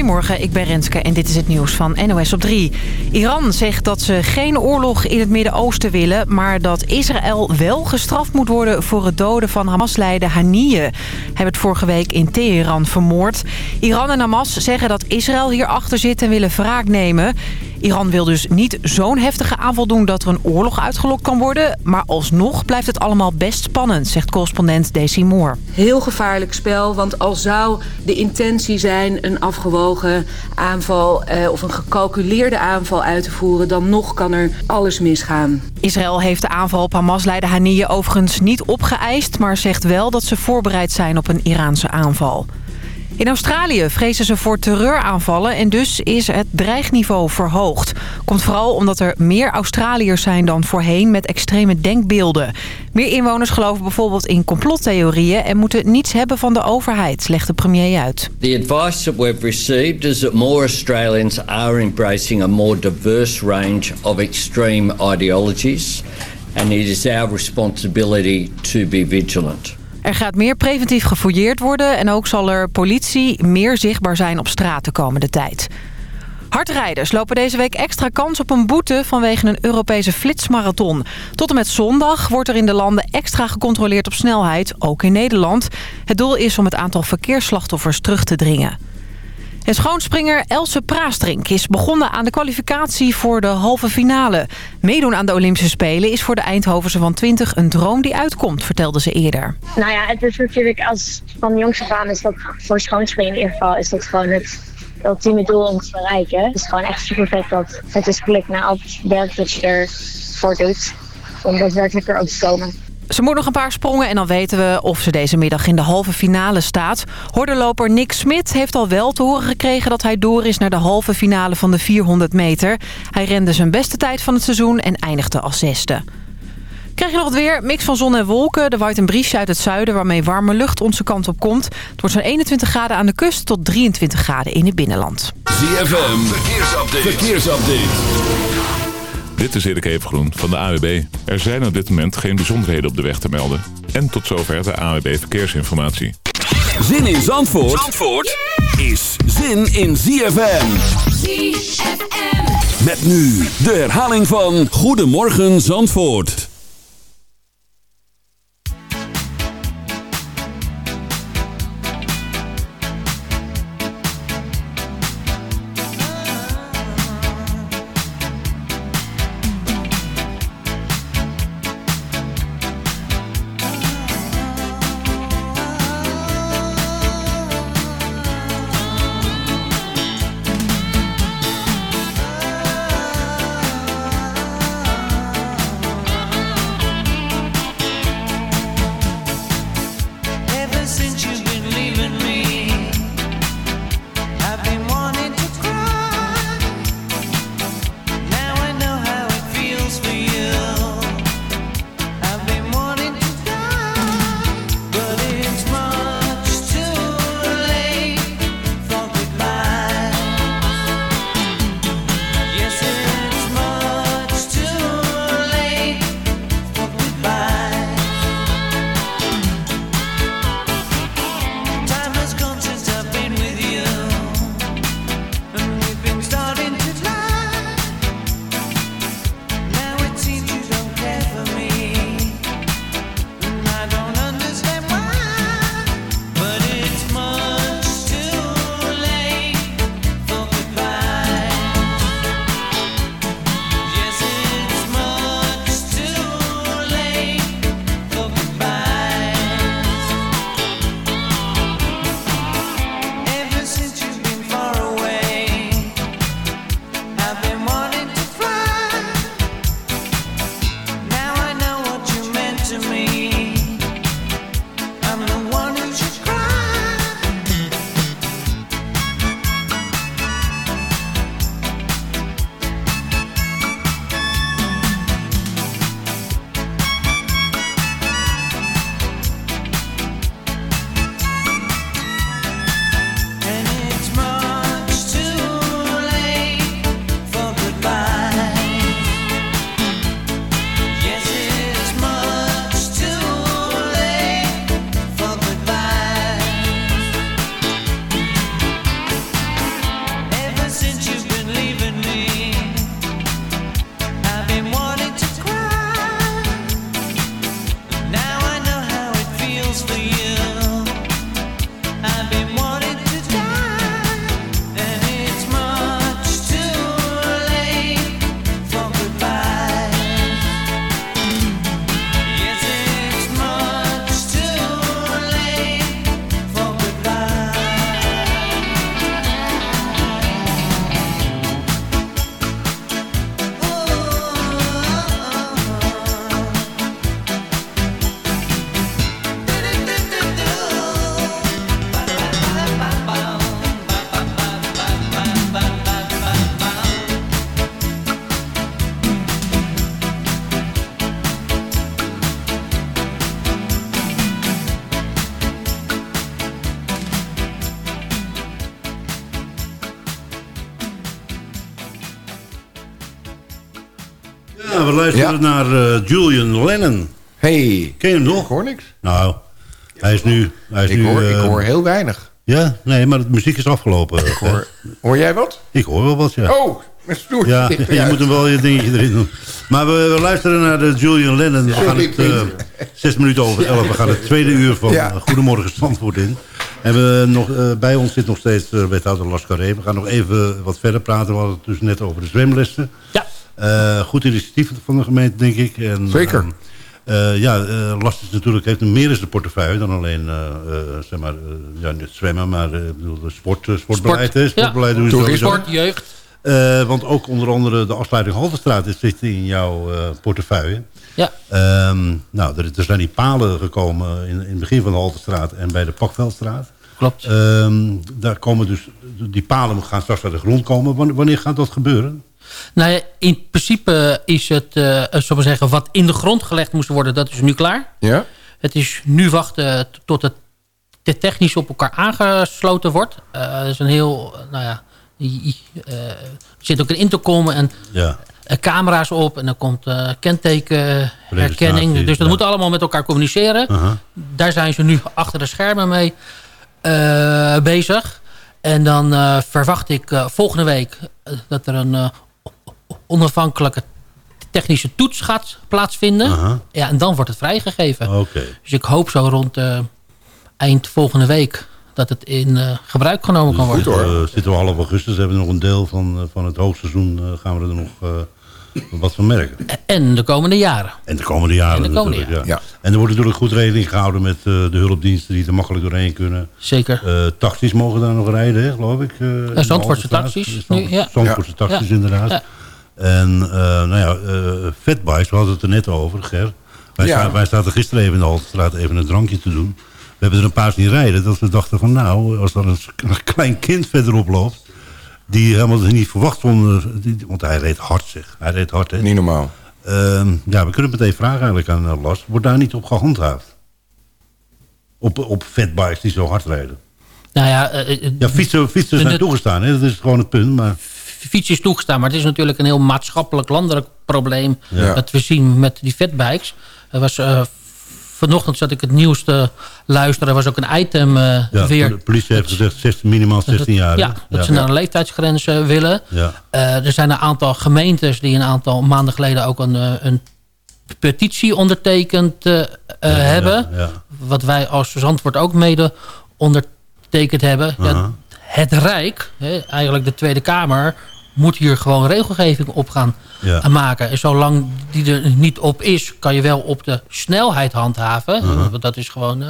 Goedemorgen, ik ben Renske en dit is het nieuws van NOS op 3. Iran zegt dat ze geen oorlog in het Midden-Oosten willen... maar dat Israël wel gestraft moet worden voor het doden van Hamas-leider Haniyeh. Hij werd vorige week in Teheran vermoord. Iran en Hamas zeggen dat Israël hierachter zit en willen wraak nemen... Iran wil dus niet zo'n heftige aanval doen dat er een oorlog uitgelokt kan worden. Maar alsnog blijft het allemaal best spannend, zegt correspondent Daisy Moore. Heel gevaarlijk spel, want al zou de intentie zijn een afgewogen aanval... Eh, of een gecalculeerde aanval uit te voeren, dan nog kan er alles misgaan. Israël heeft de aanval op Hamas-leider Haniyeh overigens niet opgeëist... maar zegt wel dat ze voorbereid zijn op een Iraanse aanval. In Australië vrezen ze voor terreuraanvallen en dus is het dreigniveau verhoogd. Komt vooral omdat er meer Australiërs zijn dan voorheen met extreme denkbeelden. Meer inwoners geloven bijvoorbeeld in complottheorieën en moeten niets hebben van de overheid, legt de premier uit. The advice that we've received is that more Australians are embracing a more diverse range of extreme ideologies and it is our responsibility to be vigilant. Er gaat meer preventief gefouilleerd worden en ook zal er politie meer zichtbaar zijn op straat de komende tijd. Hardrijders lopen deze week extra kans op een boete vanwege een Europese flitsmarathon. Tot en met zondag wordt er in de landen extra gecontroleerd op snelheid, ook in Nederland. Het doel is om het aantal verkeersslachtoffers terug te dringen. En schoonspringer Else Praastrink is begonnen aan de kwalificatie voor de halve finale. Meedoen aan de Olympische Spelen is voor de Eindhovense van 20 een droom die uitkomt, vertelde ze eerder. Nou ja, het is natuurlijk als van jongs af aan is dat voor schoonspringen in ieder geval is dat gewoon het ultieme doel om te bereiken. Het is gewoon echt super vet dat het is gelukt na al het werk dat je ervoor doet om daadwerkelijk erop te komen. Ze moet nog een paar sprongen en dan weten we of ze deze middag in de halve finale staat. Hordenloper Nick Smit heeft al wel te horen gekregen dat hij door is naar de halve finale van de 400 meter. Hij rende zijn beste tijd van het seizoen en eindigde als zesde. Krijg je nog het weer? Mix van zon en wolken. Er waait een briesje uit het zuiden waarmee warme lucht onze kant op komt. Het wordt zo'n 21 graden aan de kust tot 23 graden in het binnenland. ZFM, verkeersupdate. verkeersupdate. Dit is Erik Evengroen van de AWB. Er zijn op dit moment geen bijzonderheden op de weg te melden. En tot zover de AWB Verkeersinformatie. Zin in Zandvoort, Zandvoort is zin in ZFM. ZFM. Met nu de herhaling van Goedemorgen Zandvoort. Luisteren Ja. naar eh, Julian Lennon. Hey, Ken je hem ik nog? hoor niks. Nou, hij is nu... Hij is Ik nu hoor, ik eh, hoor heel weinig. Ja, nee, maar de muziek is afgelopen. Ik hoor, hoor jij wat? Ik hoor wel wat, ja. Oh. Ja, je moet hem wel je dingetje erin doen. Maar we, we luisteren naar de Julian Lennon. We gaan het eh, zes minuten over elf. We gaan het tweede uur van Ja. eh, Goedemorgen Zandvoort in. En we nog, eh, bij ons zit nog steeds uh, wethouder Lascaré. We gaan nog even wat verder praten. We hadden het dus net over de zwemlessen. Ja. Eh, goed initiatief van de gemeente, denk ik. En, Zeker. eh, eh, ja, eh, Last is natuurlijk, heeft een meer in de portefeuille dan alleen eh, eh, zeg maar, ja, niet zwemmen, maar eh, ik bedoel, de sport, sportbeleid. Ja. sportbeleid Toerisme. sowieso. Sport, jeugd. Eh, want ook onder andere de afsluiting Halterstraat is- zit in jouw eh, portefeuille. Ja. Ehm, nou, er, er zijn die palen gekomen in, in het begin van de Halterstraat en bij de Pakveldstraat. Klopt. Ehm, daar komen dus, die palen gaan straks uit de grond komen. Wanneer gaat dat gebeuren? Nou ja, in principe is het, eh zullen we zeggen, wat in de grond gelegd moest worden, dat is nu klaar. Ja? Het is nu wachten tot het te technisch op elkaar aangesloten wordt. Eh dat is een heel, nou ja, eh, er zit ook een intercom en Ja, camera's op en dan komt eh kentekenherkenning. Dus dat ja. moet allemaal met elkaar communiceren. aha. Daar zijn ze nu achter de schermen mee eh, bezig. En dan eh, verwacht ik volgende week dat er een eh, onafhankelijke technische toets gaat plaatsvinden. Ja, en dan wordt het vrijgegeven. Oké. Dus ik hoop zo rond eh, eind volgende week dat het in eh, gebruik genomen kan worden. Goed hoor. zitten we half augustus, hebben we nog een deel van, eh, van het hoogseizoen. eh, gaan we er nog eh, wat van merken. En de komende jaren. En de komende jaren En de komende jaren. ja. En er wordt natuurlijk goed rekening gehouden met eh, de hulpdiensten die er makkelijk doorheen kunnen. Zeker. Eh taxis mogen daar nog rijden, hè, geloof ik. eh, de Zandvoortse taxis Zand- nu, ja. Zandvoortse taxis, Ja. inderdaad. En eh, nou ja, eh fatbikes, we hadden het er net over, Ger. Wij, Ja. sta- wij zaten gisteren even in de Haltestraat even een drankje te doen. We hebben er een paar zien rijden, dat we dachten van nou, als er een, klein kind verderop loopt... die helemaal niet verwacht vonden, want hij reed hard zeg. Hij reed hard, hè. Niet normaal. Ehm, ja, we kunnen meteen vragen eigenlijk aan uh, Lars. Wordt daar niet op gehandhaafd? Op, op fatbikes die zo hard rijden. Nou ja, eh, eh, Ja, fietsen, fietsen zijn toegestaan, hè? dat is gewoon het punt. Maar fiets is toegestaan. Maar het is natuurlijk een heel maatschappelijk landelijk probleem. Ja. Dat we zien met die fatbikes. Er was, eh, vanochtend zat ik het nieuws te luisteren. Er was ook een item eh, ja, weer. de politie heeft gezegd 16, minimaal 16 jaar. Ja, dat ze naar een leeftijdsgrens eh, willen. Er zijn een aantal gemeentes die een aantal maanden geleden ook een, een petitie ondertekend hebben. Wat wij als Zandvoort ook mede ondertekend hebben. Het Rijk, hè, eigenlijk de Tweede Kamer, moet hier gewoon regelgeving op gaan Ja. eh, maken. En zolang die er niet op is, kan je wel op de snelheid handhaven. Want Dat is gewoon... eh,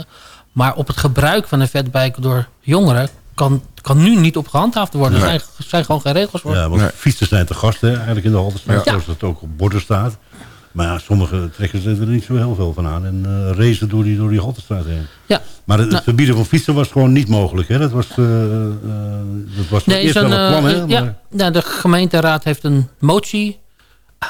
maar op het gebruik van een fatbike door jongeren kan, kan nu niet op gehandhaafd worden. Er zijn, zijn gewoon geen regels voor. Ja, want Nee. fietsers zijn te gast hè, eigenlijk in de Haltestraat, Ja. zoals dat ook op borden staat. Maar ja, sommigen trekken ze er niet zo heel veel van aan en racen door die, door die Haltestraat heen. Ja. Maar het, het Nou. verbieden van fietsen was gewoon niet mogelijk. Hè? Dat was, eh, dat was Nee, eerst wel een plan. Hè? ja, Maar- nou, de gemeenteraad heeft een motie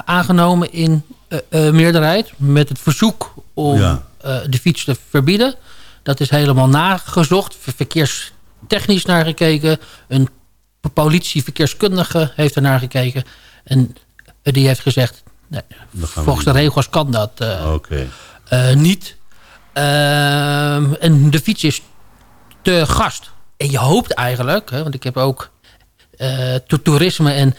aangenomen in meerderheid... met het verzoek om Ja. de fiets te verbieden. Dat is helemaal nagezocht, ver- verkeerstechnisch naar gekeken. Een politie-verkeerskundige heeft er naar gekeken. En die heeft gezegd... Nee, volgens de regels kan dat eh, Oké. eh, niet. Ehm, en de fiets is te gast. En je hoopt eigenlijk, hè, want ik heb ook eh, to- toerisme en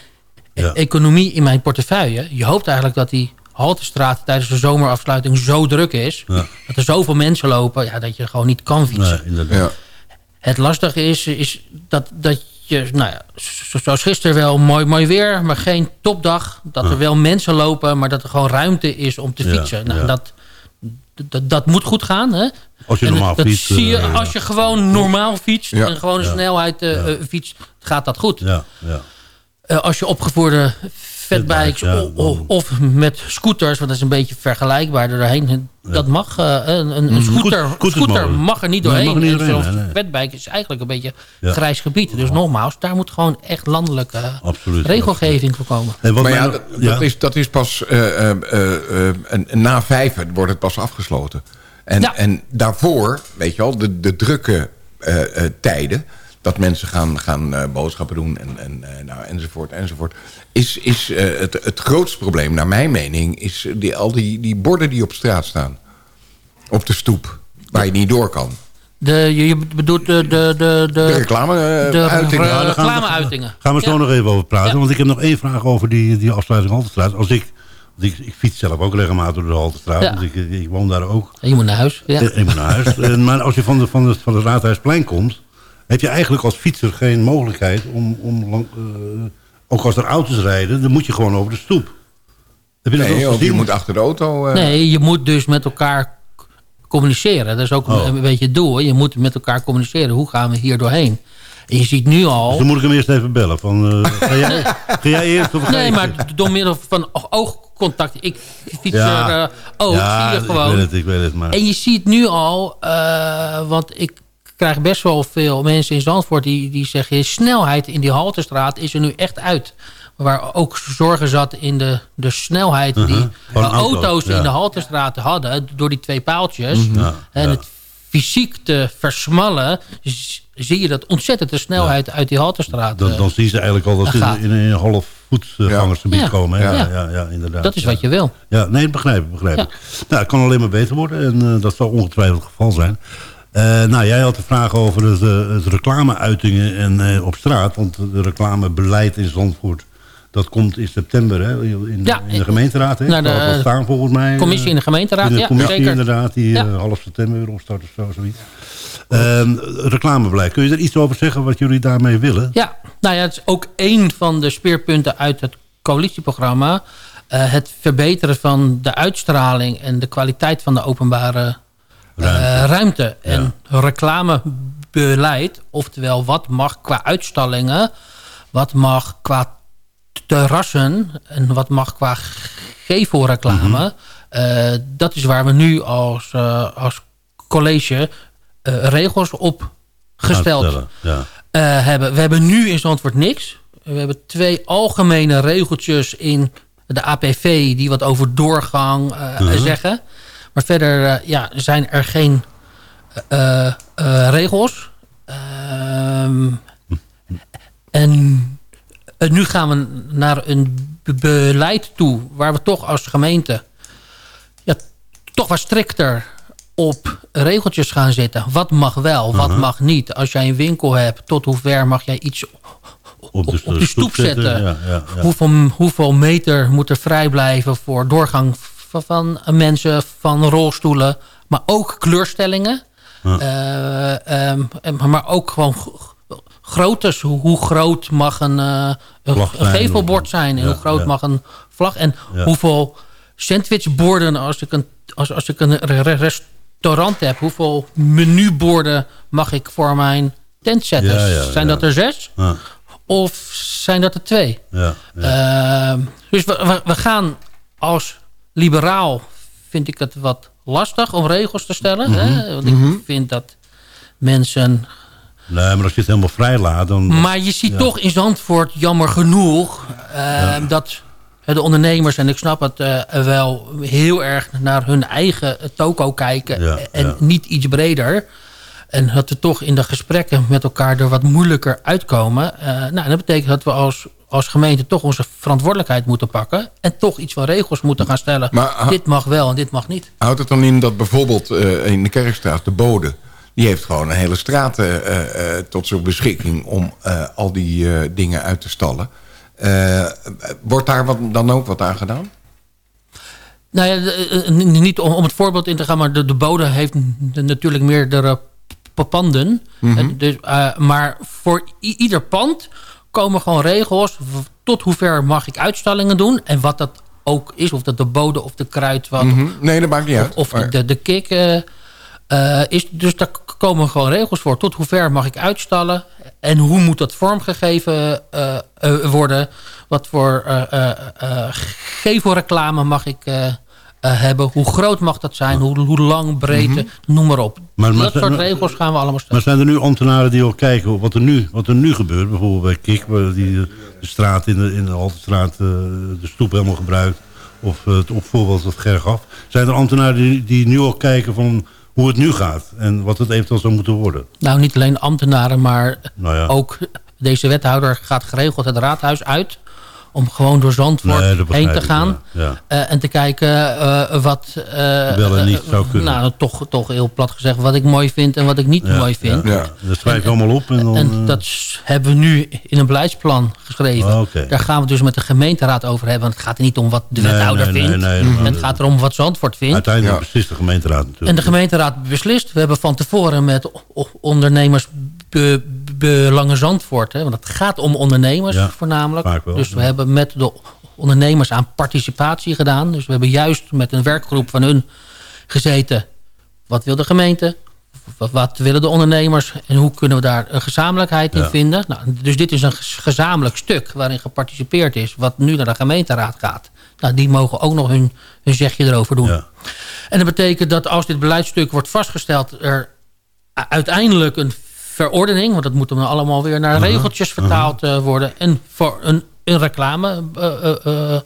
Ja. economie in mijn portefeuille. Je hoopt eigenlijk dat die Haltestraat tijdens de zomerafsluiting zo druk is. Ja. Dat er zoveel mensen lopen ja, dat je gewoon niet kan fietsen. Nee, inderdaad. Ja. Het lastige is, is dat, dat je, nou ja, zo- zoals gisteren wel mooi, mooi weer, maar geen topdag. Dat er wel mensen lopen, maar dat er gewoon ruimte is om te fietsen. Nou, dat, dat, dat moet goed gaan. Hè? Als je En normaal dat fietst, zie je eh, als je gewoon normaal fietst en gewoon een snelheid eh, fietst, gaat dat goed. Ja, ja. Eh, als je opgevoerde fatbikes ja, o- o- dan- of met scooters, want dat is een beetje vergelijkbaar er doorheen. Dat mag. eh, een, een, een scooter, scooters scooter mogen. mag er niet doorheen. zo'n nee, nee. fatbike is eigenlijk een beetje Ja. grijs gebied. Dus nogmaals, daar moet gewoon echt landelijke Absoluut. regelgeving voor komen. En wat Maar ja, dat, nog- ja. dat is, dat is pas... eh, eh, eh, eh, en- na vijven wordt het pas afgesloten. En, Ja. en daarvoor, weet je wel, de, de drukke eh, eh, tijden... dat mensen gaan, gaan eh, boodschappen doen en, en, eh, nou, enzovoort, enzovoort. Is, is eh, het, het grootste probleem, naar mijn mening, is die, al die, die borden die op straat staan. Op de stoep, waar je niet door kan. De, je, je bedoelt de, de, de, de, De reclame-uitingen. Ja, gaan. Gaan we zo Ja. nog even over praten. Ja. Want ik heb nog één vraag over die, die afsluiting Haltestraat. Als ik, want ik, ik fiets zelf ook regelmatig door de Haltestraat. Ja. Want ik, ik woon daar ook. Je moet naar huis. Ja. Ik moet naar huis. En, maar als je van, de, van, de, van het Raadhuisplein komt... heb je eigenlijk als fietser geen mogelijkheid om... om lang, eh, ook als er auto's rijden, dan moet je gewoon over de stoep. Heb je Nee, of je moet achter de auto... eh, Nee, je moet dus met elkaar communiceren. Dat is ook een- Oh. een beetje het doel. Je moet met elkaar communiceren. Hoe gaan we hier doorheen? En je ziet nu al... Dus dan moet ik hem eerst even bellen. Van, eh, ga, jij, ga jij eerst of Nee, ik? maar door middel van oogcontact. Ik fiets Ja. er eh, oog, ja, zie je ik gewoon. weet het, ik weet het. Maar... En je ziet nu al, eh, want ik krijg best wel veel mensen in Zandvoort... die, die zeggen, de snelheid in die Haltestraat is er nu echt uit. Waar ook zorgen zat in de, de snelheid die Uh-huh. De auto's, auto's ja. in de Haltestraat hadden... door die twee paaltjes. Ja, En ja. het fysiek te versmallen... zie je dat ontzettend de snelheid uit die Haltestraat... Dan, eh, dan zien ze eigenlijk al dat ze in een half voetgangersgebied Ja. komen. hè? Ja, Ja. ja. Ja, inderdaad. dat is wat je wil. Ja, nee, begrijp ik, begrijp Ja. ik. Nou, het kan alleen maar beter worden en eh, dat zal ongetwijfeld het geval zijn. Eh, nou, jij had de vraag over het, eh, het reclameuitingen en, eh, op straat. Want de reclamebeleid in Zandvoort, dat komt in september hè, in, Ja, in de gemeenteraad. Hè? de, Dat zal staan volgens mij. Commissie in de gemeenteraad, in de ja, zeker. inderdaad, die Ja. half september weer opstart of zo, zoiets. Ehm, reclamebeleid, kun je er iets over zeggen wat jullie daarmee willen? Ja, nou ja, het is ook één van de speerpunten uit het coalitieprogramma. Het verbeteren van de uitstraling en de kwaliteit van de openbare Ruimte. ruimte. En reclamebeleid, oftewel wat mag qua uitstallingen, wat mag qua terrassen en wat mag qua gevelreclame. Eh, dat is waar we nu als, eh, als college eh, regels op gesteld Ja. eh, hebben. We hebben nu in Zandvoort niks. We hebben twee algemene regeltjes in de APV... die wat over doorgang eh, Mhm. zeggen. Maar verder eh, ja, zijn er geen eh, eh, regels. Ehm, en nu gaan we naar een be- beleid toe... waar we toch als gemeente ja, toch wat strikter op regeltjes gaan zitten. Wat mag wel, wat mag niet. Als jij een winkel hebt, tot hoe ver mag jij iets op, de op de stoep zetten? Ja, ja, ja. Hoeveel, hoeveel meter moet er vrij blijven voor doorgang van, van mensen, van rolstoelen. Maar ook kleurstellingen. Eh, ehm, en- maar ook gewoon groottes. Hoe, hoe groot mag een, eh, een, een gevelbord zijn? En ja, hoe groot ja. mag een vlag? En Ja. hoeveel sandwichborden als ik een, als, als ik een re- re- restaurant heb? Hoeveel menuborden mag ik voor mijn tent zetten? Ja, ja, zijn ja. dat er zes? Ja, Of zijn dat er twee? ja, ja. Ehm, dus we, we, we gaan als liberaal, vind ik het wat lastig om regels te stellen. Mhm. hè? Want ik vind dat mensen... Nee, maar als je het helemaal vrij laat, dan... Maar je ziet ja. toch in Zandvoort, jammer genoeg... ehm, dat de ondernemers, en ik snap het eh, wel... heel erg naar hun eigen toko kijken... Ja, en niet iets breder... En dat we toch in de gesprekken met elkaar er wat moeilijker uitkomen. Eh, nou, dat betekent dat we als, als gemeente toch onze verantwoordelijkheid moeten pakken. En toch iets van regels moeten gaan stellen. Maar dit mag wel en dit mag niet. Houdt het dan in dat bijvoorbeeld eh, in de Kerkstraat de bode... die heeft gewoon een hele straat eh, tot zijn beschikking... om al die dingen uit te stallen. Wordt daar wat, dan ook wat aan gedaan? Nou ja, de- niet om, het voorbeeld in te gaan, maar de, de bode heeft natuurlijk meerdere p- panden. Eh, dus, eh, maar voor ieder pand komen gewoon regels. Tot hoever mag ik uitstallingen doen. En wat dat ook is, of dat de bode of de kruidvat Mhm. Nee, dat maakt niet uit. of, Maar- de, de kik eh, eh, is. Dus daar komen gewoon regels voor. Tot hoever mag ik uitstallen? En hoe moet dat vormgegeven worden? Wat voor gevelreclame mag ik eh, hebben? Hoe groot mag dat zijn? Hoe, hoe lang, breedte? Noem maar op. Maar- maar- dat soort regels gaan we allemaal stellen. Maar zijn er nu ambtenaren die al kijken wat er nu, wat er nu gebeurt? Bijvoorbeeld bij Kik, waar die de straat in de, in de Haltestraat, eh, de stoep helemaal gebruikt. Of eh, het voorbeeld dat Ger gaf. Zijn er ambtenaren die, die nu al kijken van hoe het nu gaat en wat het eventueel zou moeten worden. Nou, niet alleen ambtenaren, maar Nou ja. ook deze wethouder gaat geregeld het raadhuis uit... om gewoon door Zandvoort Nee, heen te ik, gaan. ja, ja. eh, en te kijken eh, wat... eh, Wel en niet zou kunnen. Nou, toch, toch heel plat gezegd wat ik mooi vind en wat ik niet Ja, mooi vind. Ja, ja. Dat schrijf je allemaal op. En, dan, En dat hebben we nu in een beleidsplan geschreven. Oh. Daar gaan we het dus met de gemeenteraad over hebben. Want het gaat er niet om wat de Nee, wethouder nee, nee, vindt. nee, nee. het gaat erom wat Zandvoort vindt. uiteindelijk Ja. beslist de gemeenteraad natuurlijk. En de gemeenteraad beslist. We hebben van tevoren met ondernemers be- belangen Zandvoort. Hè, want het gaat om ondernemers Ja, voornamelijk. wel, dus we ja. hebben met de ondernemers aan participatie gedaan. Dus we hebben juist met een werkgroep van hun gezeten. Wat wil de gemeente? Wat, willen de ondernemers? En hoe kunnen we daar een gezamenlijkheid in Ja. vinden? Nou, dus dit is een gez- gezamenlijk stuk waarin geparticipeerd is. Wat nu naar de gemeenteraad gaat. Nou, die mogen ook nog hun, hun zegje erover doen. Ja. En dat betekent dat als dit beleidstuk wordt vastgesteld... er uiteindelijk een verordening... want dat moet dan allemaal weer naar regeltjes vertaald eh, worden... en voor een, een reclame... eh, eh, eh,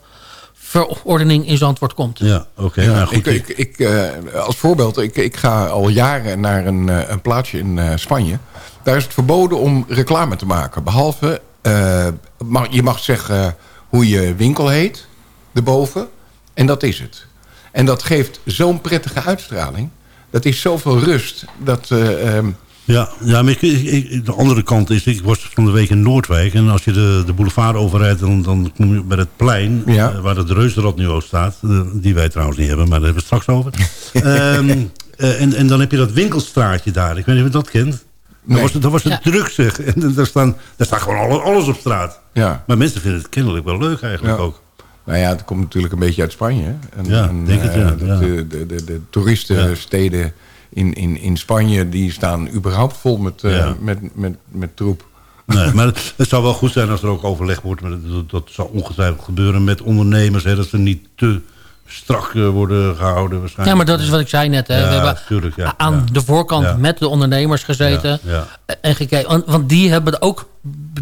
verordening in Zandvoort komt. Ja, oké. Ja, nou, goed, ik, ik, ik, eh, als voorbeeld, ik, ik ga al jaren naar een, eh, een plaatsje in eh, Spanje. Daar is het verboden om reclame te maken. Behalve, eh, mag, je mag zeggen hoe je winkel heet, erboven. En dat is het. En dat geeft zo'n prettige uitstraling. Dat is zoveel rust. Dat, eh, ehm, Ja, ja maar ik, ik- ik- de andere kant is, ik was van de week in Noordwijk... en als je de, de boulevard overrijdt, dan, dan kom je bij het plein... Ja. eh, waar het Reuzenrad nu ook staat. eh, die wij trouwens niet hebben, maar daar hebben we het straks over. Ehm, eh, en, en dan heb je dat winkelstraatje daar. Ik weet niet of je dat kent. Nee. Dat was, het- dat was het Ja. druk, zeg. En daar, staan, daar staat gewoon alles, alles op straat. ja. Maar mensen vinden het kennelijk wel leuk eigenlijk Ja. ook. Nou ja, het komt natuurlijk een beetje uit Spanje. hè. En, Ja, en, denk het, ja, dat ja. De, de, de, de toeristensteden in, in, in Spanje... die staan überhaupt vol met, eh, Ja. met, met, met troep. Nee, maar het, het zou wel goed zijn als er ook overleg wordt. Maar dat, dat zou ongetwijfeld gebeuren met ondernemers. Hè, dat ze niet te strak eh, worden gehouden waarschijnlijk. Ja, maar dat is wat ik zei net. Hè. Ja, we hebben tuurlijk, ja, aan ja. de voorkant Ja. met de ondernemers gezeten. Ja, En gekeken, want, want die hebben er ook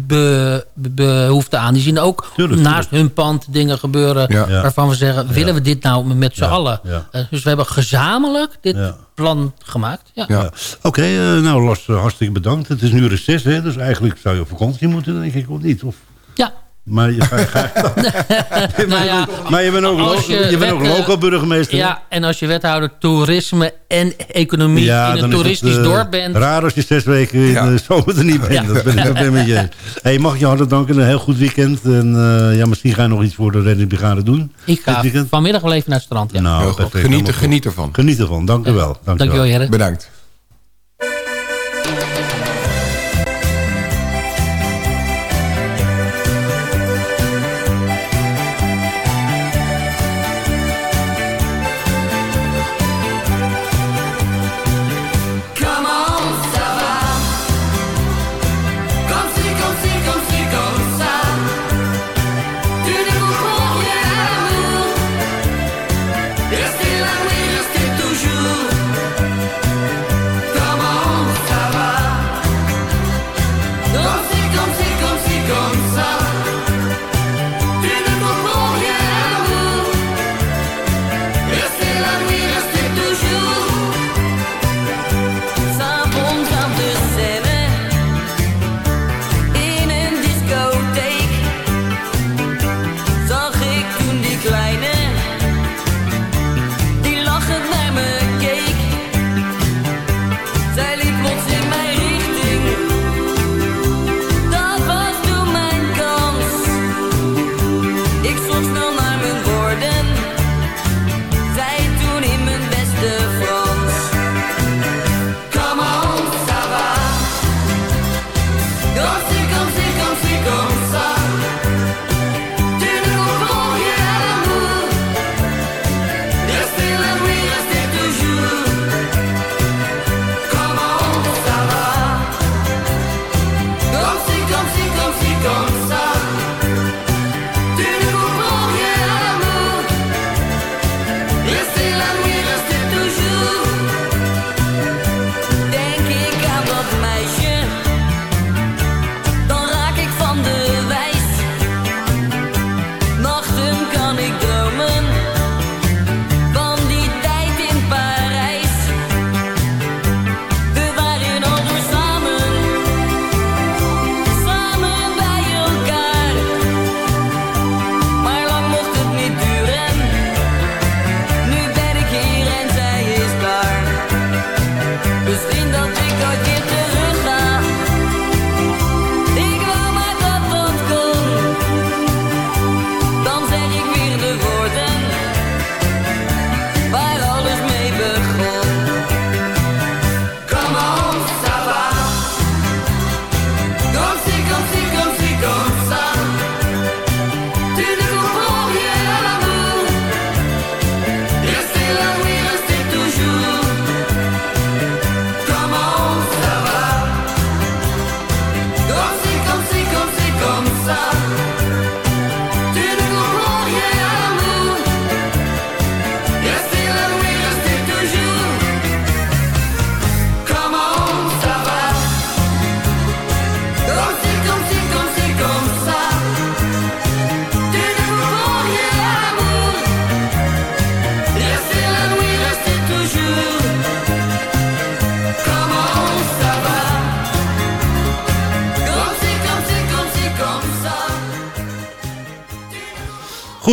be- be- behoefte aan. Die zien ook Tuurlijk, naast hun pand dingen gebeuren... Waarvan we zeggen, willen we dit nou met z'n Ja, allen? ja. Eh, dus we hebben gezamenlijk dit Ja. plan gemaakt. Ja. Oké, eh, nou Lars, hartstikke bedankt. Het is nu reces, hè, dus eigenlijk zou je op vakantie moeten, denk ik, of niet? Of. Maar je, ga, ga- Nou ja, maar je bent ook, lo- je je bent ook eh, local burgemeester. ja, en als je wethouder toerisme en economie Ja, in een is toeristisch het, eh, dorp bent... Raar als je zes weken in Ja. de zomer er niet bent. Ja. Dat ben ik ben met je. eens. Hey, mag ik je hartelijk danken. Een heel goed weekend. En eh, ja, misschien ga je nog iets voor de reddingsbrigade doen. Ik ga vanmenieg wel even naar het strand. Ja. Nou, perfect. Geniet, ervan. Geniet ervan. Dank u wel. Dank u wel. Dankjewel, heren. Bedankt.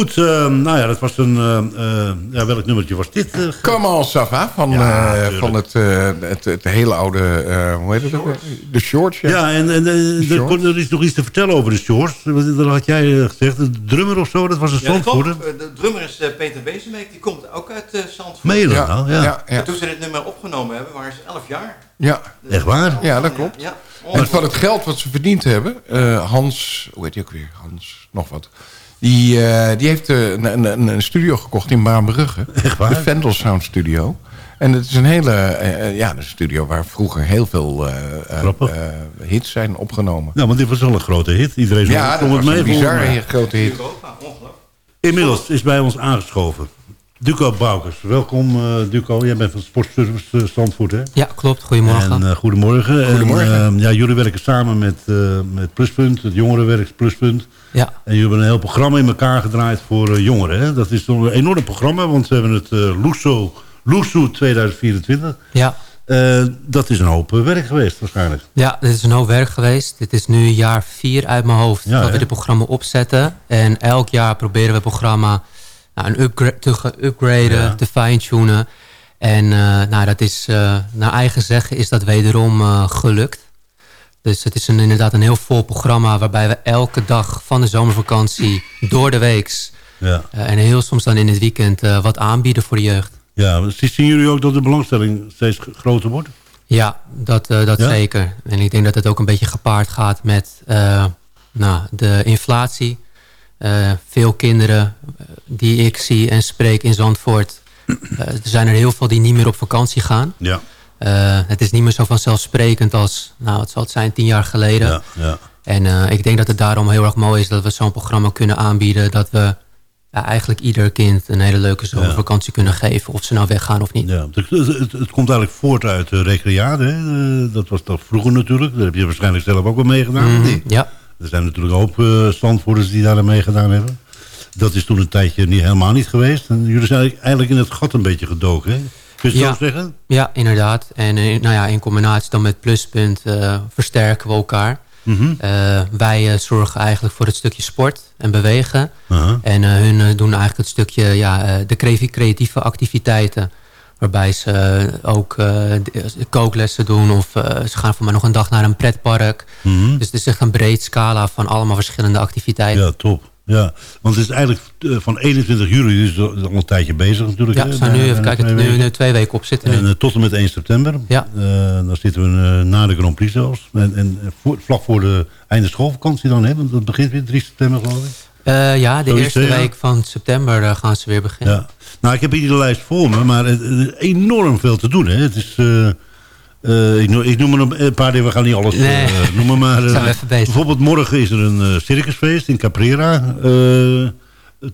Goed, eh, nou ja, dat was een... eh, eh, ja, welk nummertje was dit? eh, Come on, Sava, van, Ja, eh, van het, eh, het, het hele oude, eh, hoe heet het ook? De Shorts, ja. Ja, en, en er, er is nog iets te vertellen over de shorts. Dat had jij gezegd. De drummer of zo, dat was een Ja, Zandvoorter. Eh, De drummer is eh, Peter Wezenbeek, die komt ook uit uh, Zandvoort. Meen Ja, nou? Ja. ja. En toen ze dit nummer opgenomen hebben, waren ze 11 jaar. Ja. Echt waar? Ja, dat klopt. Ja, En van het geld wat ze verdiend hebben, eh, Hans, hoe heet die ook weer? Hans, nog wat. Die, eh, die heeft eh, een, een, een studio gekocht in Baanbrugge. Echt waar? De Vendel Sound Studio. En het is een hele, eh, ja, een studio waar vroeger heel veel eh, eh, eh, hits zijn opgenomen. Ja, want dit was wel een grote hit. Iedereen Ja, dat was het een mee. volgens bizarre grote hit. Europa, ongelooflijk. Inmiddels is bij ons aangeschoven. Duco Boukers. Welkom eh, Duco. Jij bent van Sportservice eh, Zandvoort, hè? Ja, klopt. Goedemorgen. En, eh, goedemorgen. Goedemorgen. En, eh, ja, jullie werken samen met, eh, met Pluspunt, het jongerenwerk Pluspunt. ja, En jullie hebben een heel programma in elkaar gedraaid voor jongeren. Hè? Dat is een enorm programma, want we hebben het uh, Luso, Luso 2024. ja, Eh, dat is een hoop werk geweest waarschijnlijk. ja, dit is een hoop werk geweest. Dit is nu jaar vier uit mijn hoofd Ja, dat hè? we dit programma opzetten. En elk jaar proberen we het programma nou, een upgra te upgraden, Ja. te fine-tunen. En eh, nou, dat is, eh, naar eigen zeggen is dat wederom eh, gelukt. Dus het is een, inderdaad een heel vol programma... waarbij we elke dag van de zomervakantie door de weeks... Ja. en heel soms dan in het weekend wat aanbieden voor de jeugd. Ja, zien jullie ook dat de belangstelling steeds groter wordt? Ja, dat, dat Ja? zeker. En ik denk dat het ook een beetje gepaard gaat met nou, de inflatie. Eh, veel kinderen eh, die ik zie en spreek in Zandvoort... eh, er zijn er heel veel die niet meer op vakantie gaan. Ja. Het is niet meer zo vanzelfsprekend als, nou, het zal het zijn, tien jaar geleden. Ja, ja. En ik denk dat het daarom heel erg mooi is dat we zo'n programma kunnen aanbieden... dat we ja, eigenlijk ieder kind een hele leuke zomervakantie kunnen geven... of ze nou weggaan of niet. Ja, het, het, het- het komt eigenlijk voort uit de recreade. Hè? Eh, Dat was dat vroeger natuurlijk. Daar heb je waarschijnlijk zelf ook wel meegedaan. Mhm, ja. Er zijn natuurlijk een hoop uh, standvoerders die daar aan meegedaan hebben. Dat is toen een tijdje niet, helemaal niet geweest. En jullie zijn eigenlijk- in het gat een beetje gedoken. Hè? Kun je het Ja. zo zeggen? Ja, inderdaad. En eh, nou ja, in combinatie dan met Pluspunt eh, versterken we elkaar. Mhm. Eh, wij eh, zorgen eigenlijk voor het stukje sport en bewegen. En eh, hun eh, doen eigenlijk het stukje, ja, eh, de creati- creatieve activiteiten. Waarbij ze eh, ook eh, de- kooklessen doen of eh, ze gaan voor mij nog een dag naar een pretpark. Mhm. Dus het is echt een breed scala van allemaal verschillende activiteiten. Ja, top. Ja, want het is eigenlijk eh, van 21 juli, dus al een tijdje bezig natuurlijk. Ja, we zijn nu, even kijken, nu, nu twee weken op zitten. En Nu. eh, tot en met 1 september. Ja. Eh, dan zitten we eh, na de Grand Prix zelfs. En, en voor, vlak voor de einde schoolvakantie dan, hè? Want dat begint weer 3 september geloof ik. Eh, ja, de Zoiets, eerste ja. week van september eh, gaan ze weer beginnen. Ja. Nou, ik heb hier de lijst voor me, maar het, is enorm veel te doen. Hè? Het is, eh, eh, ik, noem, ik noem er een paar dingen, we gaan niet alles Nee. eh, noemen. Maar, bezig. bijvoorbeeld morgen is er een circusfeest in Caprera.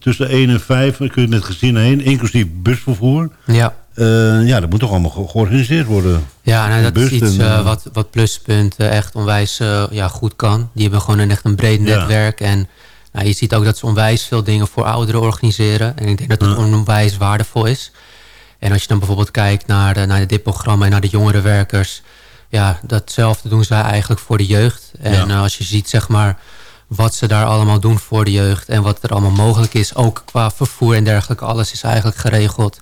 tussen 1 en 5 kun je met gezinnen heen, inclusief busvervoer. Ja. Ja, dat moet toch allemaal ge- georganiseerd worden. Ja, nou, dat is iets en, wat, wat Pluspunt echt onwijs ja, goed kan. Die hebben gewoon een, echt een breed Ja. netwerk. En nou, je ziet ook dat ze onwijs veel dingen voor ouderen organiseren. En ik denk dat het onwijs waardevol is. En als je dan bijvoorbeeld kijkt naar, de, naar dit programma en naar de jongerenwerkers. Ja, datzelfde doen zij eigenlijk voor de jeugd. En Ja. eh, als je ziet zeg maar wat ze daar allemaal doen voor de jeugd. En wat er allemaal mogelijk is. Ook qua vervoer en dergelijke. Alles is eigenlijk geregeld.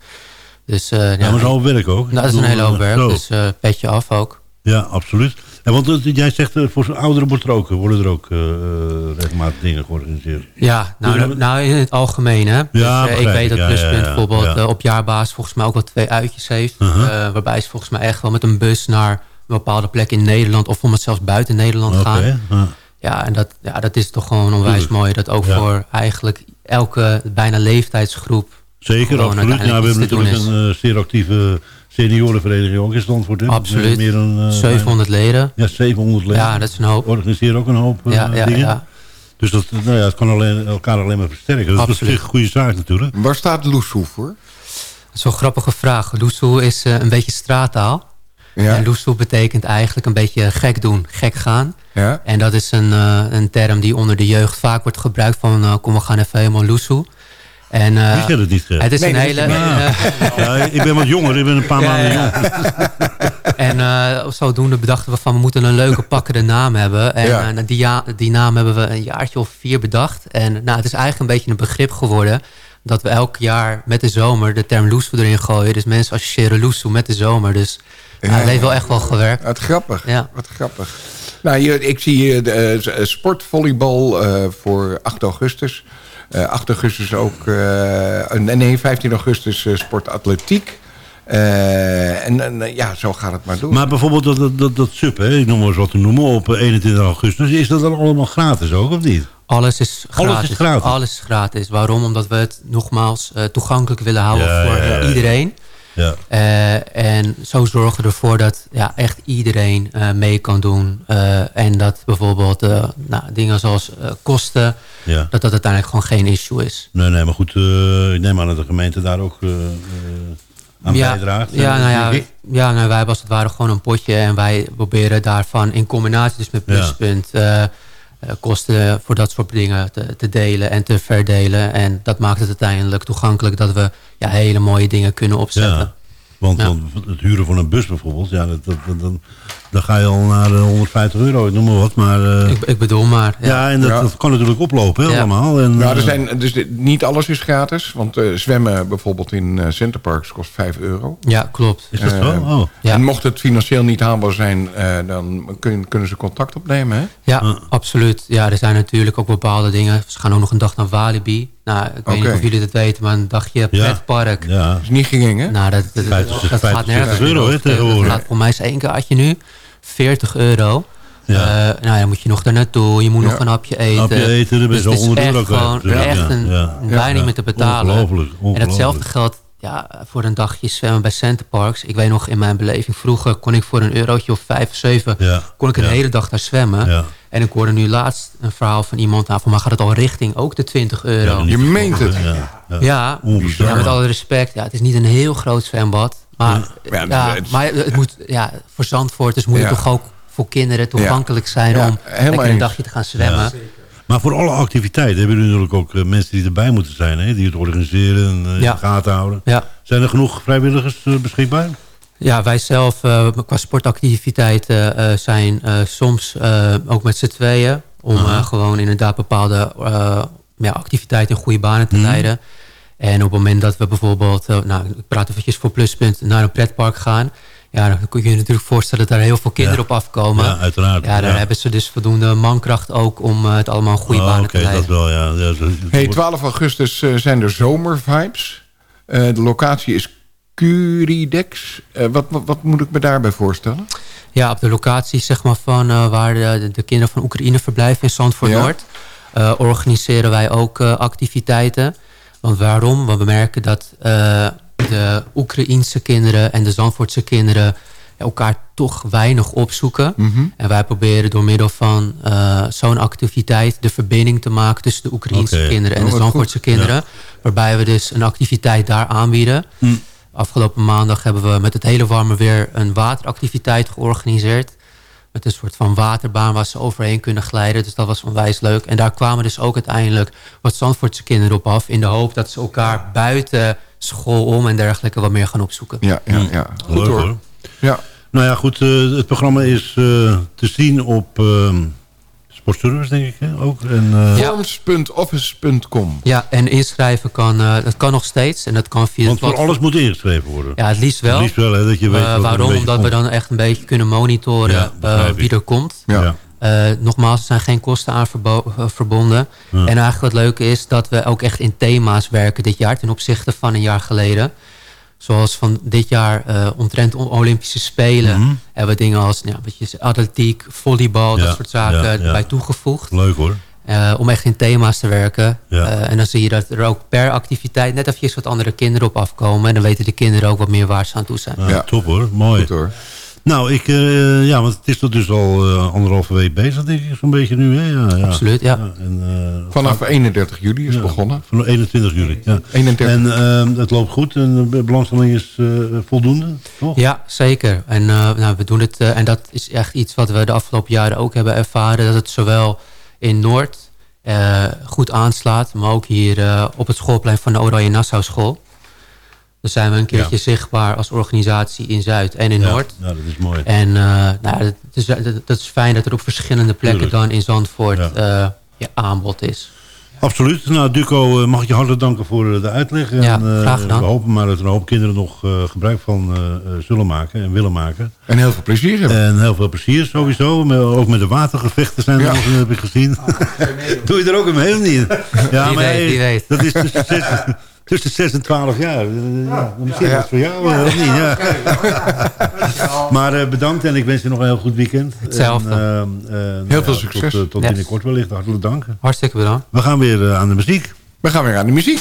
Dus, eh, Ja, maar dat is al werk ook. nou, dat is een hele hoop werk, Zo. dus eh, petje af ook. Ja, absoluut. En want eh, jij zegt, eh, voor zo'n ouderen wordt er ook, worden er ook eh, eh, regelmatig dingen georganiseerd. Ja, nou, Ja. nou in het algemeen hè. Dus, Ja, eh, ik weet dat Ja, Pluspunt ja, ja. bijvoorbeeld Ja. eh, op jaarbasis volgens mij ook wel twee uitjes heeft. Uh-huh. Eh, waarbij ze volgens mij echt wel met een bus naar een bepaalde plek in Nederland... of soms zelfs buiten Nederland gaan. ja. Ja, en dat, ja, dat is toch gewoon onwijs mooi. Dat ook Ja. voor eigenlijk elke bijna leeftijdsgroep... Zeker, absoluut. Ja, we hebben natuurlijk een eh, zeer actieve seniorenvereniging ook in Stanford. hè? Absoluut. Meer dan, eh, 700 leden. Ja, 700 leden. Ja, dat is een hoop. Organiseren ook een hoop eh, Ja, ja, dingen. ja. Dus dat, nou ja, het kan alleen, elkaar alleen maar versterken. Dat is op Absoluut. zich een goede zaak natuurlijk. Waar staat Loesoe voor? Zo'n grappige vraag. Loesoe is eh, een beetje straattaal. Ja. En loesoe betekent eigenlijk een beetje gek doen, gek gaan. Ja. En dat is een, eh, een term die onder de jeugd vaak wordt gebruikt van... eh, kom, we gaan even helemaal loesoe. En, eh, Wie zei dat niet? Het is Nee, een hele... is eh, Ja, ik ben wat jonger, ik ben een paar Ja, maanden ja. jonger. En eh, zodoende bedachten we van we moeten een leuke pakkende naam hebben. En Ja. eh, die, ja- die naam hebben we een jaartje of vier bedacht. En nou, het is eigenlijk een beetje een begrip geworden. Dat we elk jaar met de zomer de term loesoe erin gooien. Dus mensen associëren loesoe met de zomer. Dus nou, het heeft wel echt wel gewerkt. Wat grappig. Ja. Wat grappig. Nou, hier, ik zie hier de, eh, sportvolleybal eh, voor 8 augustus. Eh 8 augustus ook... eh, nee, 15 augustus eh, sportatletiek. Eh, en en, eh, ja, zo gaat het maar door. Maar bijvoorbeeld dat, dat, dat, dat sub, hè, ik noem maar eens wat te noemen, op eh, 21 augustus. Is dat dan allemaal gratis ook, of niet? Alles is gratis. Alles is gratis? Alles is gratis. Waarom? Omdat we het nogmaals eh, toegankelijk willen houden Ja, voor ja, eh, ja. iedereen. Ja. Eh, en zo zorgen we ervoor dat ja, echt iedereen eh, mee kan doen. Eh, en dat bijvoorbeeld eh, nou, dingen zoals eh, kosten, Ja. dat dat uiteindelijk gewoon geen issue is. Nee, nee, maar goed, eh, ik neem aan dat de gemeente daar ook eh, eh, aan ja, bijdraagt. Ja, nou ja, ja nou, wij hebben als het ware gewoon een potje. En wij proberen daarvan in combinatie dus met pluspunt... kosten voor dat soort dingen te, te delen en te verdelen. En dat maakt het uiteindelijk toegankelijk... dat we ja, hele mooie dingen kunnen opzetten. Ja. Want, Ja. want het huren van een bus bijvoorbeeld, ja, dat, dat, dat- dan, ga je al naar de 150 euro, ik noem maar wat. Maar, eh, Ik, ik bedoel maar. ja. Ja, en dat, Ja. dat kan natuurlijk oplopen allemaal. En, Nou, er eh, zijn, dus niet alles is gratis. Want eh, zwemmen bijvoorbeeld in eh Centerparks kost 5 euro. ja klopt. is dat zo? eh, Oh. Ja. En mocht het financieel niet haalbaar zijn, eh, dan kun- kunnen ze contact opnemen. Hè? Ja, absoluut. Ja, er zijn natuurlijk ook bepaalde dingen. Ze gaan ook nog een dag naar Walibi. Nou, ik weet niet of jullie dat weten, maar een dagje Ja. pretpark. Ja, Dat is niet gering, hè? Nou, dat, dat, dat, 50, dat gaat 50 nergens euro, hè. Dat gaat voor mij is één kaartje nu 40 euro. Ja. Eh, nou, dan moet je nog daar naartoe. Je moet Ja. nog een hapje eten. Hapje eten, dan ben je Dus zo het is 100 euro echt kwijt gewoon natuurlijk. echt Ja, een, ja. bijna Ja. niet meer te betalen. Ongelooflijk, En hetzelfde ongelooflijk. geldt ja, voor een dagje zwemmen bij Centerparks. Ik weet nog in mijn beleving, vroeger kon ik voor een eurotje of vijf of zeven... Ja. kon ik een Ja. hele dag daar zwemmen. Ja. En ik hoorde nu laatst een verhaal van iemand... Nou, voor mij gaat het al richting ook de 20 euro. Ja, Je meent het. Ja, ja. Ja, ja, met alle respect. Ja, het is niet een heel groot zwembad. Maar, Ja, ja, het- maar het moet, ja, voor Zandvoort dus moet het Ja. toch ook voor kinderen toegankelijk zijn... Ja, om lekker een eens. dagje te gaan zwemmen. Ja. Maar voor alle activiteiten hebben jullie natuurlijk ook eh, mensen die erbij moeten zijn. Hè? Die het organiseren en eh, in de gaten houden. Ja. Zijn er genoeg vrijwilligers eh, beschikbaar? Ja, wij zelf eh, qua sportactiviteiten eh, zijn eh, soms eh, ook met z'n tweeën... om gewoon inderdaad bepaalde eh, ja, activiteiten in goede banen te Mhm. leiden. En op het moment dat we bijvoorbeeld... eh, nou, ik praat eventjes voor Pluspunt naar een pretpark gaan... ja, dan kun je je natuurlijk voorstellen dat er heel veel kinderen Ja. op afkomen. Ja, uiteraard. Ja, daar Ja. hebben ze dus voldoende mankracht ook... om eh, het allemaal in goede Oh, banen Oké, te leiden. dat wel, ja. ja zo- Hey, 12 augustus eh, zijn er zomervibes. Eh, de locatie is Curidex. Eh, wat, wat, wat moet ik me daarbij voorstellen? Ja, op de locatie zeg maar, van eh, waar de, de kinderen van Oekraïne verblijven in Zandvoort Ja. Noord. eh, organiseren wij ook eh, activiteiten. Want waarom? Want we merken dat eh, de Oekraïense kinderen en de Zandvoortse kinderen elkaar toch weinig opzoeken. Mhm. En wij proberen door middel van eh, zo'n activiteit de verbinding te maken tussen de Oekraïense kinderen en Oh, de wat Zandvoortse kinderen. Waarbij we dus een activiteit daar aanbieden. Hm. Afgelopen maandag hebben we met het hele warme weer een wateractiviteit georganiseerd. Met een soort van waterbaan waar ze overheen kunnen glijden. Dus dat was onwijs leuk. En daar kwamen dus ook uiteindelijk wat Zandvoortse kinderen op af. In de hoop dat ze elkaar buiten school om en dergelijke wat meer gaan opzoeken. Ja, ja, ja. Goed Leuk hoor. hoor. Ja. Nou ja, goed. eh, het programma is eh, te zien op eh Sportservice, denk ik. Hè? Ook. En, eh, Ja. Forms.office.com. Ja, en inschrijven kan, eh, dat kan nog steeds. En dat kan via Want het voor alles moet ingeschreven worden. Ja, het liefst wel. Het liefst wel, hè, dat je weet Eh, waarom? Omdat we dan echt een beetje kunnen monitoren Ja, eh, wie er komt. Ja. Ja. Eh, nogmaals, er zijn geen kosten aan verbo- verbonden. Ja. En eigenlijk wat leuke is dat we ook echt in thema's werken dit jaar... ten opzichte van een jaar geleden. Zoals van dit jaar eh omtrent Olympische Spelen... Mhm. hebben we dingen als nou, wat je zegt, atletiek, volleybal... Ja, dat soort zaken ja, ja. erbij toegevoegd. Leuk hoor. Eh, om echt in thema's te werken. Ja. Eh, en dan zie je dat er ook per activiteit... net eventjes wat andere kinderen op afkomen. En dan weten de kinderen ook wat meer waar ze aan toe zijn. Ja, Ja. Top hoor, mooi. Goed hoor. Nou, ik, eh, ja, want het is tot dus al eh, anderhalve week bezig, denk ik, zo'n beetje nu. Hè? Ja, ja. Absoluut, ja. en, eh, Vanaf 31 juli is ja, begonnen. Van 21 juli. Ja. 31. En eh, het loopt goed en de belangstelling is eh, voldoende, toch? Ja, zeker. En eh, nou, we doen het, eh, en dat is echt iets wat we de afgelopen jaren ook hebben ervaren. Dat het zowel in Noord eh, goed aanslaat, maar ook hier eh, op het schoolplein van de Oranje Nassau School. Dan zijn we een keertje Ja. zichtbaar als organisatie in Zuid en in Ja, Noord. ja, dat is mooi. En eh, nou, het is, dat, dat is fijn dat er op verschillende plekken Tuurlijk. dan in Zandvoort eh, ja, aanbod is. Absoluut. Nou, Duco, eh, mag ik je hartelijk danken voor de uitleg. En, Ja, eh, graag gedaan. We hopen maar dat er een hoop kinderen nog eh, gebruik van zullen maken en willen maken. En heel veel plezier hebben. En heel veel plezier sowieso. Met- ook met de watergevechten zijn er Ja. nog, heb ik gezien. Doe je er ook een heel niet? Ja, Wie maar weet, hey, wie weet. dat is 6, tussen 6 en 12 jaar. Eh, Ja, misschien Ja. wat voor jou, eh, of niet? Ja. Maar eh, bedankt en ik wens je nog een heel goed weekend. Hetzelfde. En, eh, eh, Heel ja, veel succes. Tot, tot Yes. binnenkort wellicht. Hartelijk dank. Hartstikke bedankt. We gaan weer aan de muziek. We gaan weer aan de muziek.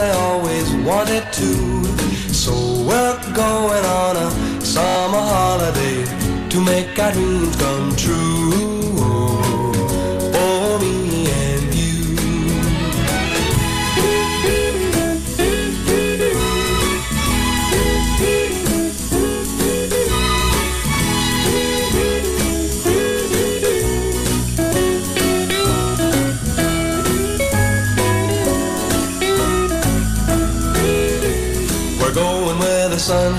they always wanted to. So we're going on a summer holiday to make our dreams come true.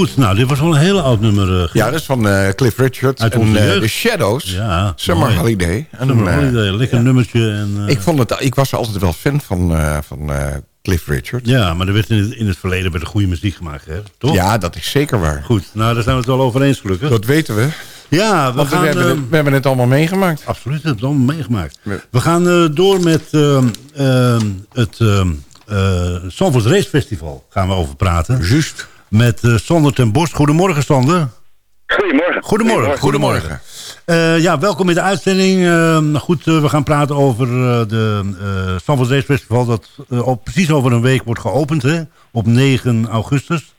Goed, nou, dit was wel een heel oud nummer. eh, Ja, dat is van eh, Cliff Richard Uit en. The Shadows. Ja, Summer mooi. Holiday. En, Summer Holiday, lekker nummertje. En, ik, vond het, ik was altijd wel fan van, van Cliff Richard. Ja, maar er werd in het, in het verleden werd er goede muziek gemaakt, hè? Toch? Ja, dat is zeker waar. Goed, nou, daar zijn we het wel over eens, gelukkig. Dat weten we. Ja, we Want gaan... we, hebben het, we hebben het allemaal meegemaakt. Absoluut, we hebben het allemaal meegemaakt. We gaan door met ehm, ehm, het uh, Zandvoort Race Festival. Gaan we over praten. Juist. Met eh, Sander ten Borst. Goedemorgen, Sander. Goedemorgen. Goedemorgen. Goedemorgen. Eh, ja, welkom in de uitzending. Eh, goed, we gaan praten over eh, de eh Zandvoort Race Festival... dat op, precies over een week wordt geopend, hè? Op 9 augustus.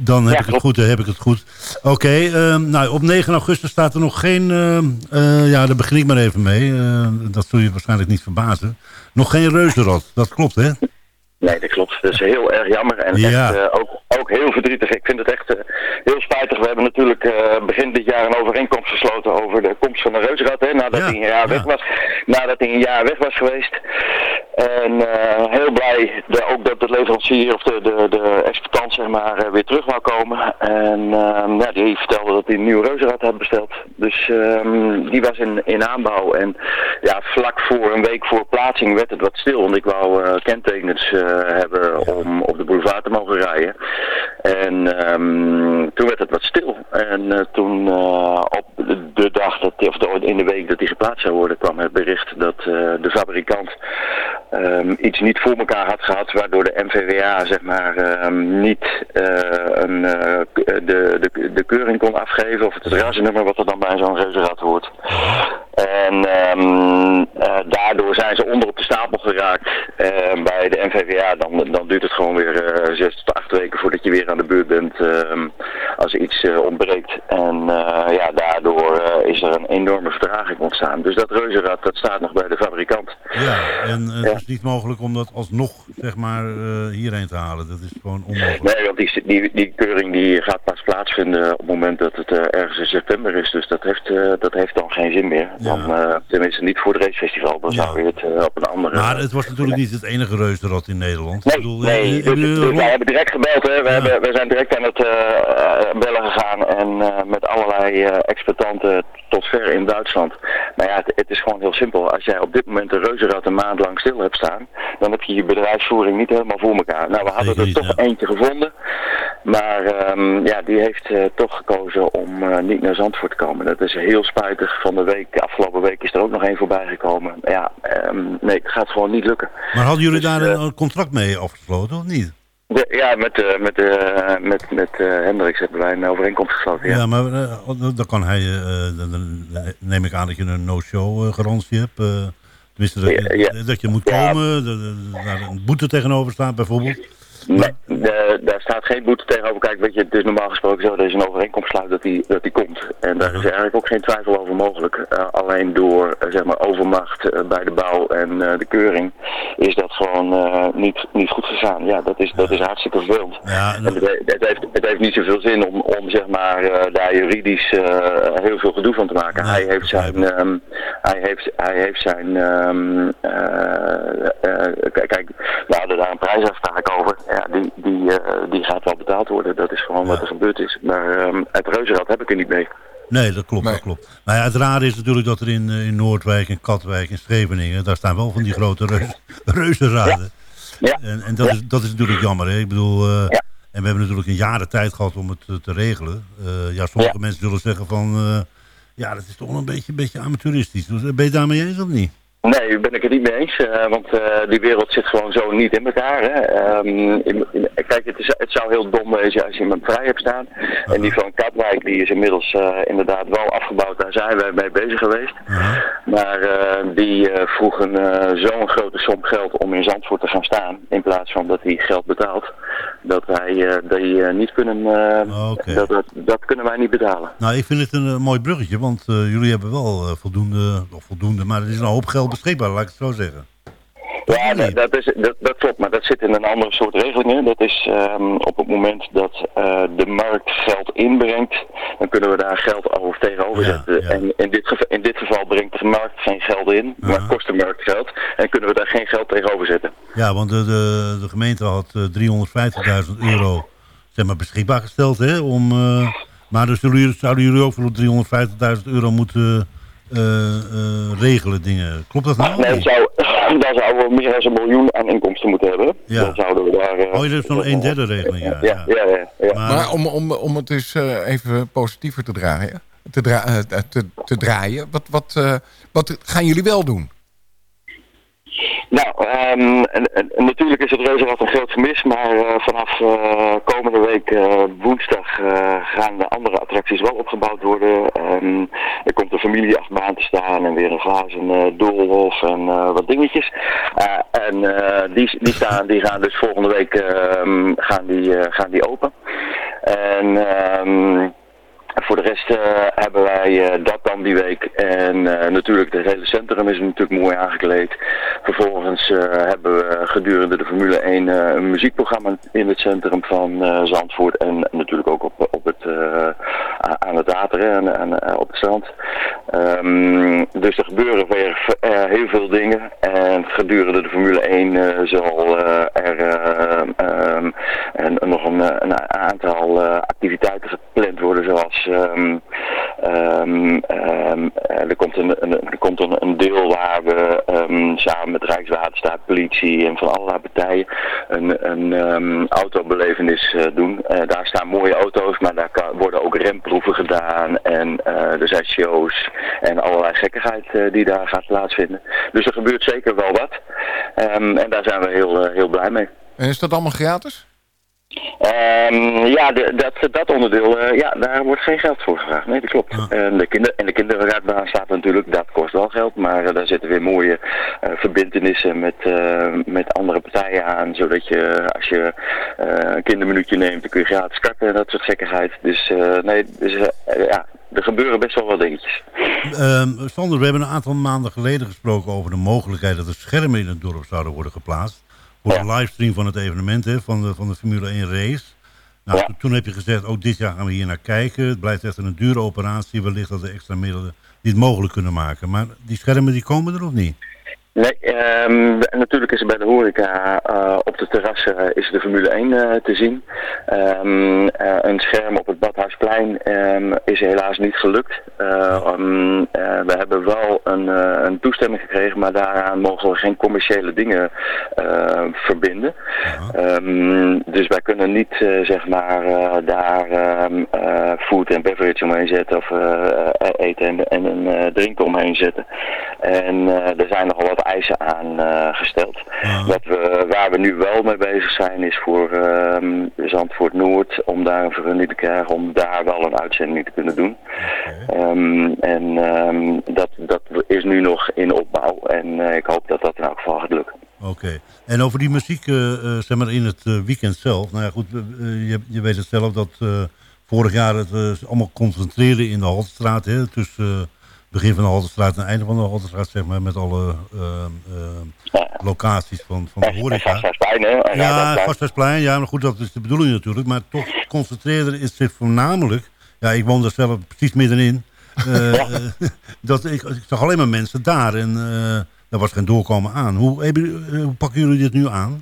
Dan heb Ja, ik het goed, dan heb ik het goed. Oké, ehm, nou, op 9 augustus staat er nog geen... ehm, eh, ja, daar begin ik maar even mee. Eh, dat zul je waarschijnlijk niet verbazen. Nog geen reuzenrad, dat klopt, hè? Nee, dat klopt. Dat is heel erg jammer en Ja. echt, eh, ook, ook heel verdrietig. Ik vind het echt eh, heel spijtig. We hebben natuurlijk eh, begin dit jaar een overeenkomst gesloten over de komst van de Reusrad. Hè, nadat Ja, hij een jaar ja. weg was. Nadat hij een jaar weg was geweest. En eh, heel blij de, ook dat de leverancier of de, de, de exploitant zeg maar weer terug wou komen. En ehm, ja, die vertelde dat hij een nieuw reuzenrad had besteld. Dus ehm, die was in, in aanbouw. En ja, vlak voor een week voor plaatsing werd het wat stil. Want ik wou kentekens hebben om op de boulevard te mogen rijden. En ehm, toen werd het wat stil. En eh, toen eh, op de, dag, dat, of de, in de week dat die geplaatst zou worden, kwam het bericht dat eh, de fabrikant ehm, iets niet voor elkaar had gehad, waardoor de MVWA zeg maar ehm, niet een, de, de, de keuring kon afgeven, of het rasennummer wat er dan bij zo'n reuzenrad hoort. En daardoor zijn ze onder op de stapel geraakt bij de NVWA. Dan, dan duurt het gewoon weer zes tot acht weken voordat je weer aan de beurt bent ehm, als iets eh, ontbreekt. En eh, ja, daardoor eh, is er een enorme vertraging ontstaan. Dus dat reuzenrad, dat staat nog bij de fabrikant. Ja, en het is niet mogelijk om dat alsnog zeg maar, hierheen te halen. Dat is gewoon onmogelijk. Nee, want die, die, die keuring die gaat pas plaatsvinden op het moment dat het ergens in september is. Dus dat heeft, dat heeft dan geen zin meer. Dan, tenminste niet voor het racefestival. Dan zou je het op een andere... Maar het was natuurlijk niet het enige reuzenrad in Nederland. Ik bedoel, Nee, eh, dus, wij hebben direct gebeld. Hè. We, hebben, we zijn direct aan het eh, eh, bellen gegaan en eh, met allerlei eh exploitanten tot ver in Duitsland. Maar ja, het, het is gewoon heel simpel. Als jij op dit moment een reuzenrad een maand lang stil hebt staan, dan heb je je bedrijfsvoering niet helemaal voor elkaar. Nou, we hadden er toch eentje gevonden. Maar ehm, ja, die heeft eh, toch gekozen om eh, niet naar Zandvoort te komen. Dat is heel spijtig. Van de week, afgelopen week is er ook nog één voorbij gekomen. Ja, ehm, nee, het gaat gewoon niet lukken. Maar hadden jullie Dus, daar eh, een contract mee afgesloten of niet? De- ja, met, eh, met, eh, met, met eh, Hendricks hebben wij een overeenkomst gesloten. Ja. Ja, maar eh, dan kan hij, eh, dan, dan neem ik aan dat je een no-show garantie hebt. tenminste, dat je, Ja, ja. dat je moet komen, dat daar een boete tegenover staat bijvoorbeeld. Nee, de- daar staat geen boete tegenover. Kijk, weet je, het is normaal gesproken zo een overeenkomst sluit dat die, dat die komt. En daar is eigenlijk ook geen twijfel over mogelijk. Eh, alleen door, eh, zeg maar, overmacht eh, bij de bouw en de keuring is dat gewoon niet, niet goed gegaan. Ja, dat is, dat is hartstikke vervelend. En het, he- het, heeft, het heeft niet zoveel zin om, om zeg maar, daar juridisch heel veel gedoe van te maken. hij, heeft zijn, ehm, hij, heeft, hij heeft zijn, ehm, eh, eh, kijk, we hadden daar een prijsafspraak over. Ja, die, die, eh, die gaat wel betaald worden. Dat is gewoon wat er gebeurd is. Maar ehm, het reuzenrad heb ik er niet mee. Nee, dat klopt, dat klopt. Maar ja, het rare is natuurlijk dat er in, eh, in Noordwijk, in Katwijk, in Scheveningen, daar staan wel van die grote reus, reuzenraden. Ja. En, en dat, Ja. is, dat is natuurlijk jammer. Hè? Ik bedoel, eh, en we hebben natuurlijk een jaren tijd gehad om het te regelen. Eh, ja, sommige mensen zullen zeggen van, eh, ja, dat is toch wel een beetje, een beetje amateuristisch. Dus, ben je het daarmee eens of niet? Nee, daar ben ik het niet mee eens. eh, want eh, die wereld zit gewoon zo niet in elkaar. Hè. Ehm, kijk, het, is, het zou heel dom wezen als je hem vrij hebt staan. En die van Katwijk die is inmiddels eh, inderdaad wel afgebouwd. Daar zijn wij mee bezig geweest. Maar die vroegen zo'n grote som geld om in Zandvoort te gaan staan. In plaats van dat hij geld betaalt. Dat wij die niet kunnen... eh, dat, dat, dat kunnen wij niet betalen. Nou, ik vind het een mooi bruggetje, want jullie hebben wel voldoende, of voldoende, maar er is een hoop geld beschikbaar, laat ik het zo zeggen. Ja, dat, dat, is, dat, dat klopt, maar dat zit in een andere soort regelingen. Dat is ehm, op het moment dat eh, de markt geld inbrengt, dan kunnen we daar geld over tegenover zetten. En in dit, geval, in dit geval brengt de markt geen geld in, maar kost de markt geld. En kunnen we daar geen geld tegenover zetten. Ja, want de, de, de gemeente had eh, 350.000 euro zeg maar, beschikbaar gesteld. Hè, om, eh, maar dus zouden jullie ook voor 350.000 euro moeten eh, eh, regelen dingen. Klopt dat nou? Nee, dat zou, daar zouden we meer dan een miljoen aan inkomsten moeten hebben. Ja. Dan zouden we daar... eh, Oh, je hebt zo'n 1 derde regeling, ja. ja, ja, ja, ja. Maar om, om, om het dus eh, even positiever te draaien, te, dra eh, te, te draaien wat, wat, eh, wat gaan jullie wel doen? Nou, ehm, natuurlijk is het reuzenrad een groot gemis, maar eh, vanaf eh, komende week eh, woensdag gaan de andere attracties wel opgebouwd worden. Ehm, er komt een familieachtbaan te staan en weer een glazen doolhof en wat dingetjes. En die, die, staan, die gaan dus volgende week ehm, gaan die, gaan die open. En... voor de rest eh, hebben wij eh, dat dan die week. En eh, natuurlijk, het hele centrum is natuurlijk mooi aangekleed. Vervolgens hebben we gedurende de Formule 1 eh, een muziekprogramma in het centrum van Zandvoort. En natuurlijk ook op, op het, aan het water en, en op het strand. Ehm, dus er gebeuren weer heel veel dingen. En gedurende de Formule 1 eh, zal er eh, ehm, en nog een, een aantal activiteiten Zoals ehm, ehm, ehm, eh, er komt, een, een, komt een, deel waar we samen met Rijkswaterstaat, politie en van allerlei partijen een, een autobelevenis eh, doen. Eh, daar staan mooie auto's, maar daar worden ook remproeven gedaan. En er zijn shows en allerlei gekkigheid die daar gaat plaatsvinden. Dus er gebeurt zeker wel wat. En daar zijn we heel, heel blij mee. En is dat allemaal gratis? Ehm, ja, de, dat, dat onderdeel, eh, ja, daar wordt geen geld voor gevraagd. Nee, dat klopt. En de, kinder, en de kinderraadbaan staat natuurlijk, dat kost wel geld, maar eh, daar zitten weer mooie eh, verbindenissen met, eh, met andere partijen aan, zodat je als je eh, een kinderminuutje neemt, dan kun je gratis karten en dat soort gekkigheid. Dus eh, nee, dus, eh, ja, er gebeuren best wel wat dingetjes. Sander, we hebben een aantal maanden geleden gesproken over de mogelijkheid dat er schermen in het dorp zouden worden geplaatst. Voor de livestream van het evenement, hè, van, de, van de Formule 1 race. Nou, to- Toen heb je gezegd, ook dit jaar gaan we hier naar kijken. Het blijft echt een dure operatie. Wellicht dat er extra middelen die het mogelijk kunnen maken. Maar die schermen die komen er of niet? Nee, ehm, natuurlijk is er bij de horeca eh, op de terrassen is de Formule 1 eh, te zien. Ehm, eh, een scherm op het Badhuisplein ehm, is helaas niet gelukt. Eh, eh, we hebben wel een, eh, een toestemming gekregen, maar daaraan mogen we geen commerciële dingen eh, verbinden. Dus wij kunnen niet eh, zeg maar eh, daar eh, food en beverage omheen zetten of eh, eh, eten en, en een eh, drinken omheen zetten. En eh, er zijn nogal wat eisen aan eh, gesteld. Wat we, waar we nu wel mee bezig zijn is voor ehm, Zandvoort Noord om daar een vergunning te krijgen om daar wel een uitzending te kunnen doen. Ehm, en ehm, dat, dat is nu nog in opbouw en eh, ik hoop dat dat in elk geval gaat lukken. Oké. En over die muziek, eh, zeg maar in het weekend zelf. Nou ja, goed, je, je weet het zelf dat vorig jaar het allemaal concentreerde in de Haltestraat. Hè, tussen begin van de Haltestraat en einde van de Haltestraat, zeg maar. Met alle eh, eh, locaties van, van de horeca. Gasthuisplein, hè? Ja. Gasthuisplein. Ja, maar goed, dat is de bedoeling natuurlijk. Maar toch concentreerde het zich voornamelijk... Ja, ik woon daar zelf precies middenin. eh, dat ik, ik zag alleen maar mensen daar. En eh daar was geen doorkomen aan. Hoe, eh, hoe pakken jullie dit nu aan?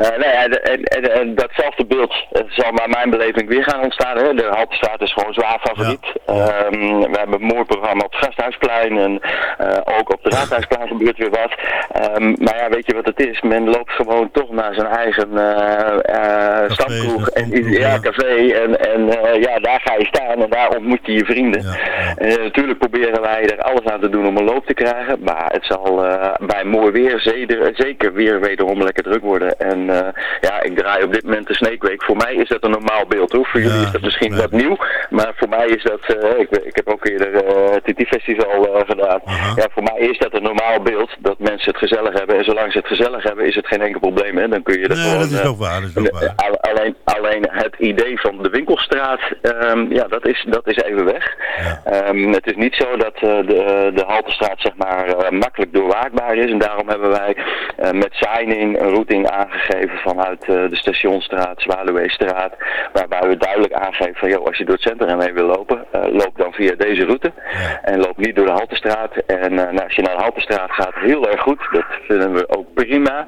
Eh, nou ja, de- en, en, en datzelfde beeld eh, zal naar mijn beleving weer gaan ontstaan. Hè. De Haltestraat is gewoon zwaar favoriet. Ehm, we hebben een mooi programma op het Gasthuisplein en eh, ook op het Raadhuisplein gebeurt weer wat. Ehm, maar ja, weet je wat het is? Men loopt gewoon toch naar zijn eigen stamkroeg en ja, café. En, en ja, daar ga je staan en daar ontmoet je je vrienden. En natuurlijk proberen wij er alles aan te doen om een loop te krijgen. Maar het zal bij mooi weer zeder- zeker weer wederom lekker druk worden. En ja, ik draai op dit moment de Snake Week. Voor mij is dat een normaal beeld hoor. Voor jullie is dat misschien wat nieuw. Maar voor mij is dat, eh, ik, ik heb ook eerder eh TT Festival eh, gedaan. Ja, voor mij is dat een normaal beeld. Dat mensen het gezellig hebben. En zolang ze het gezellig hebben is het geen enkel probleem. Hè? Dan kun je er Nee, gewoon... dat is eh, ook waar. Dat is ook waar. Al- Alleen, alleen het idee van de winkelstraat, ehm, ja, dat is, dat is even weg. Ehm, het is niet zo dat eh, de, de Haltestraat zeg maar eh, makkelijk doorwaakbaar is. En daarom hebben wij eh, met signing een routing aangegeven vanuit eh, de Stationstraat, Zwaluweestraat. Waarbij we duidelijk aangeven van, joh, als je door het centrum heen wil lopen, eh, loop dan via deze route. En loop niet door de Haltestraat. En eh, nou, als je naar de Haltestraat gaat, heel erg goed. Dat vinden we ook prima.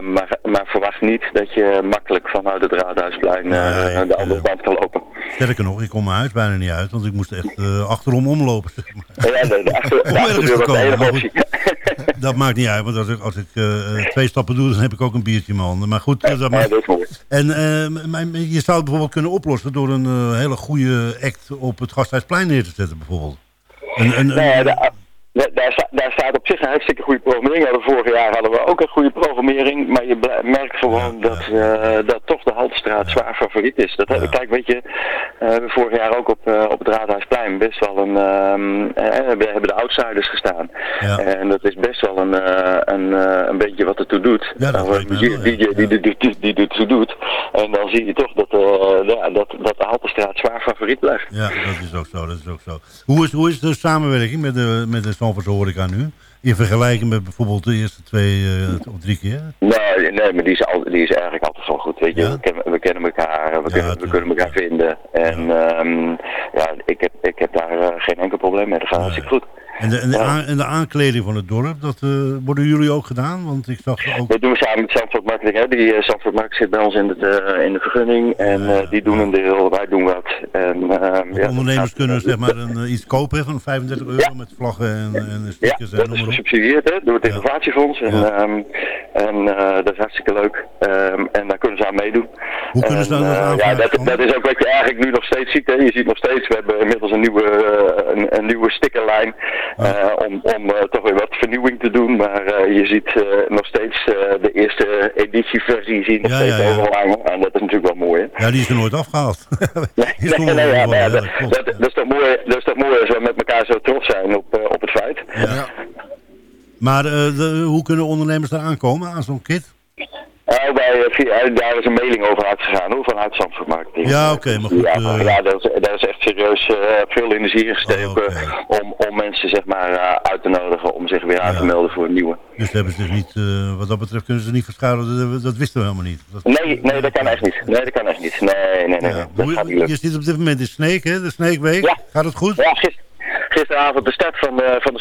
Maar, maar verwacht niet dat je makkelijk vanuit het Raadhuisplein naar de andere kant kan lopen. Sterker nog, ik kom mijn huis bijna niet uit. Want ik moest echt achterom omlopen. Zeg maar. Ja, de, de, achter, Om de ergens achterdeur te was de komen. enige Maar optie. Dat maakt niet uit. Want als ik, als ik eh, eh, twee stappen doe, dan heb ik ook een biertje in mijn handen. Maar goed, eh, dat. En maar je zou het bijvoorbeeld kunnen oplossen door een hele goede act op het Gasthuisplein neer te zetten bijvoorbeeld. Een, een, Nee, Nou daar, sta- daar staat op zich een hartstikke goede programmering. Ja, vorig jaar hadden we ook een goede programmering. Maar je merkt gewoon dat, eh, dat toch de Haltestraat zwaar favoriet is. Dat, heb- Kijk, weet je, we hebben vorig jaar ook op, eh, op het Raadhuisplein best wel een... ehm, eh, we hebben de outsiders gestaan. En dat is best wel een, een, een beetje wat ertoe doet. Ja, dat Nou, die, wel, die, die, die, die, die, die ertoe doet. En dan zie je toch dat, dat, dat de Haltestraat zwaar favoriet blijft. Ja, dat is ook zo. Dat is ook zo. Hoe, is, hoe is de samenwerking met de, met de Zandvoortse horeca nu? In vergelijking met bijvoorbeeld de eerste twee eh, of drie keer? Nee, nee, maar die is, al, die is eigenlijk altijd wel goed, weet je. We, kennen, we kennen elkaar, we, kunnen, we kunnen elkaar vinden. En ehm, ja, ik heb, ik heb daar eh, geen enkel probleem mee. Dat gaat hartstikke goed. En de, en, de aan- en de aankleding van het dorp, dat eh, worden jullie ook gedaan? Want ik zag ook... Dat doen we samen met Zandvoort Marketing. Hè. Die uh, Zandvoort Marketing zit bij ons in, het, eh, in de vergunning. En die doen een deel, wij doen wat. En, ja, Ondernemers kunnen zeg maar een, iets kopen van 35 euro met vlaggen en, en Ja, stickers en dat noem is gesubsidieerd hè, door het innovatiefonds. En, ehm, en eh, dat is hartstikke leuk. Ehm, en daar kunnen ze aan meedoen. Hoe kunnen ze En, eh, aanvragen Ja, dat, dat is ook wat je eigenlijk nu nog steeds ziet. Hè. Je ziet nog steeds, we hebben inmiddels een nieuwe, een, een nieuwe stickerlijn. Eh, om, om eh, toch weer wat vernieuwing te doen. Maar eh, je ziet eh, nog steeds eh, de eerste editieversie zien nog Ja, steeds ja, ja. overal hangen. En dat is natuurlijk wel mooi. Hè? Ja, die is er nooit afgehaald. Nee, nee, nee, er ja, maar ja, ja, dat, is toch mooi, dat is toch mooi als we met elkaar zo trots zijn op, eh, op het feit. Maar eh, de- hoe kunnen ondernemers daar aankomen aan zo'n kit? Ja, bij, eh, via, daar is een mailing over uitgegaan hoor, vanuit Zandvoort Marketing. Ja, oké, maar goed, Ja, eh, Oh, ja daar, is, daar is echt serieus eh, veel energie in gestoken om, om mensen zeg maar, eh, uit te nodigen om zich weer aan te melden voor een nieuwe. Dus ze hebben zich niet, eh, wat dat betreft kunnen ze niet verschuilen. Dat, dat wisten we helemaal niet. Dat, Nee, nee, dat kan echt niet. Nee, dat kan echt niet. Nee, nee, nee. nee. Dat Hoe- gaat niet je zit op dit moment in Snake, hè? De Snake Week. Gaat het goed? Ja, gisteravond de start van de, van de.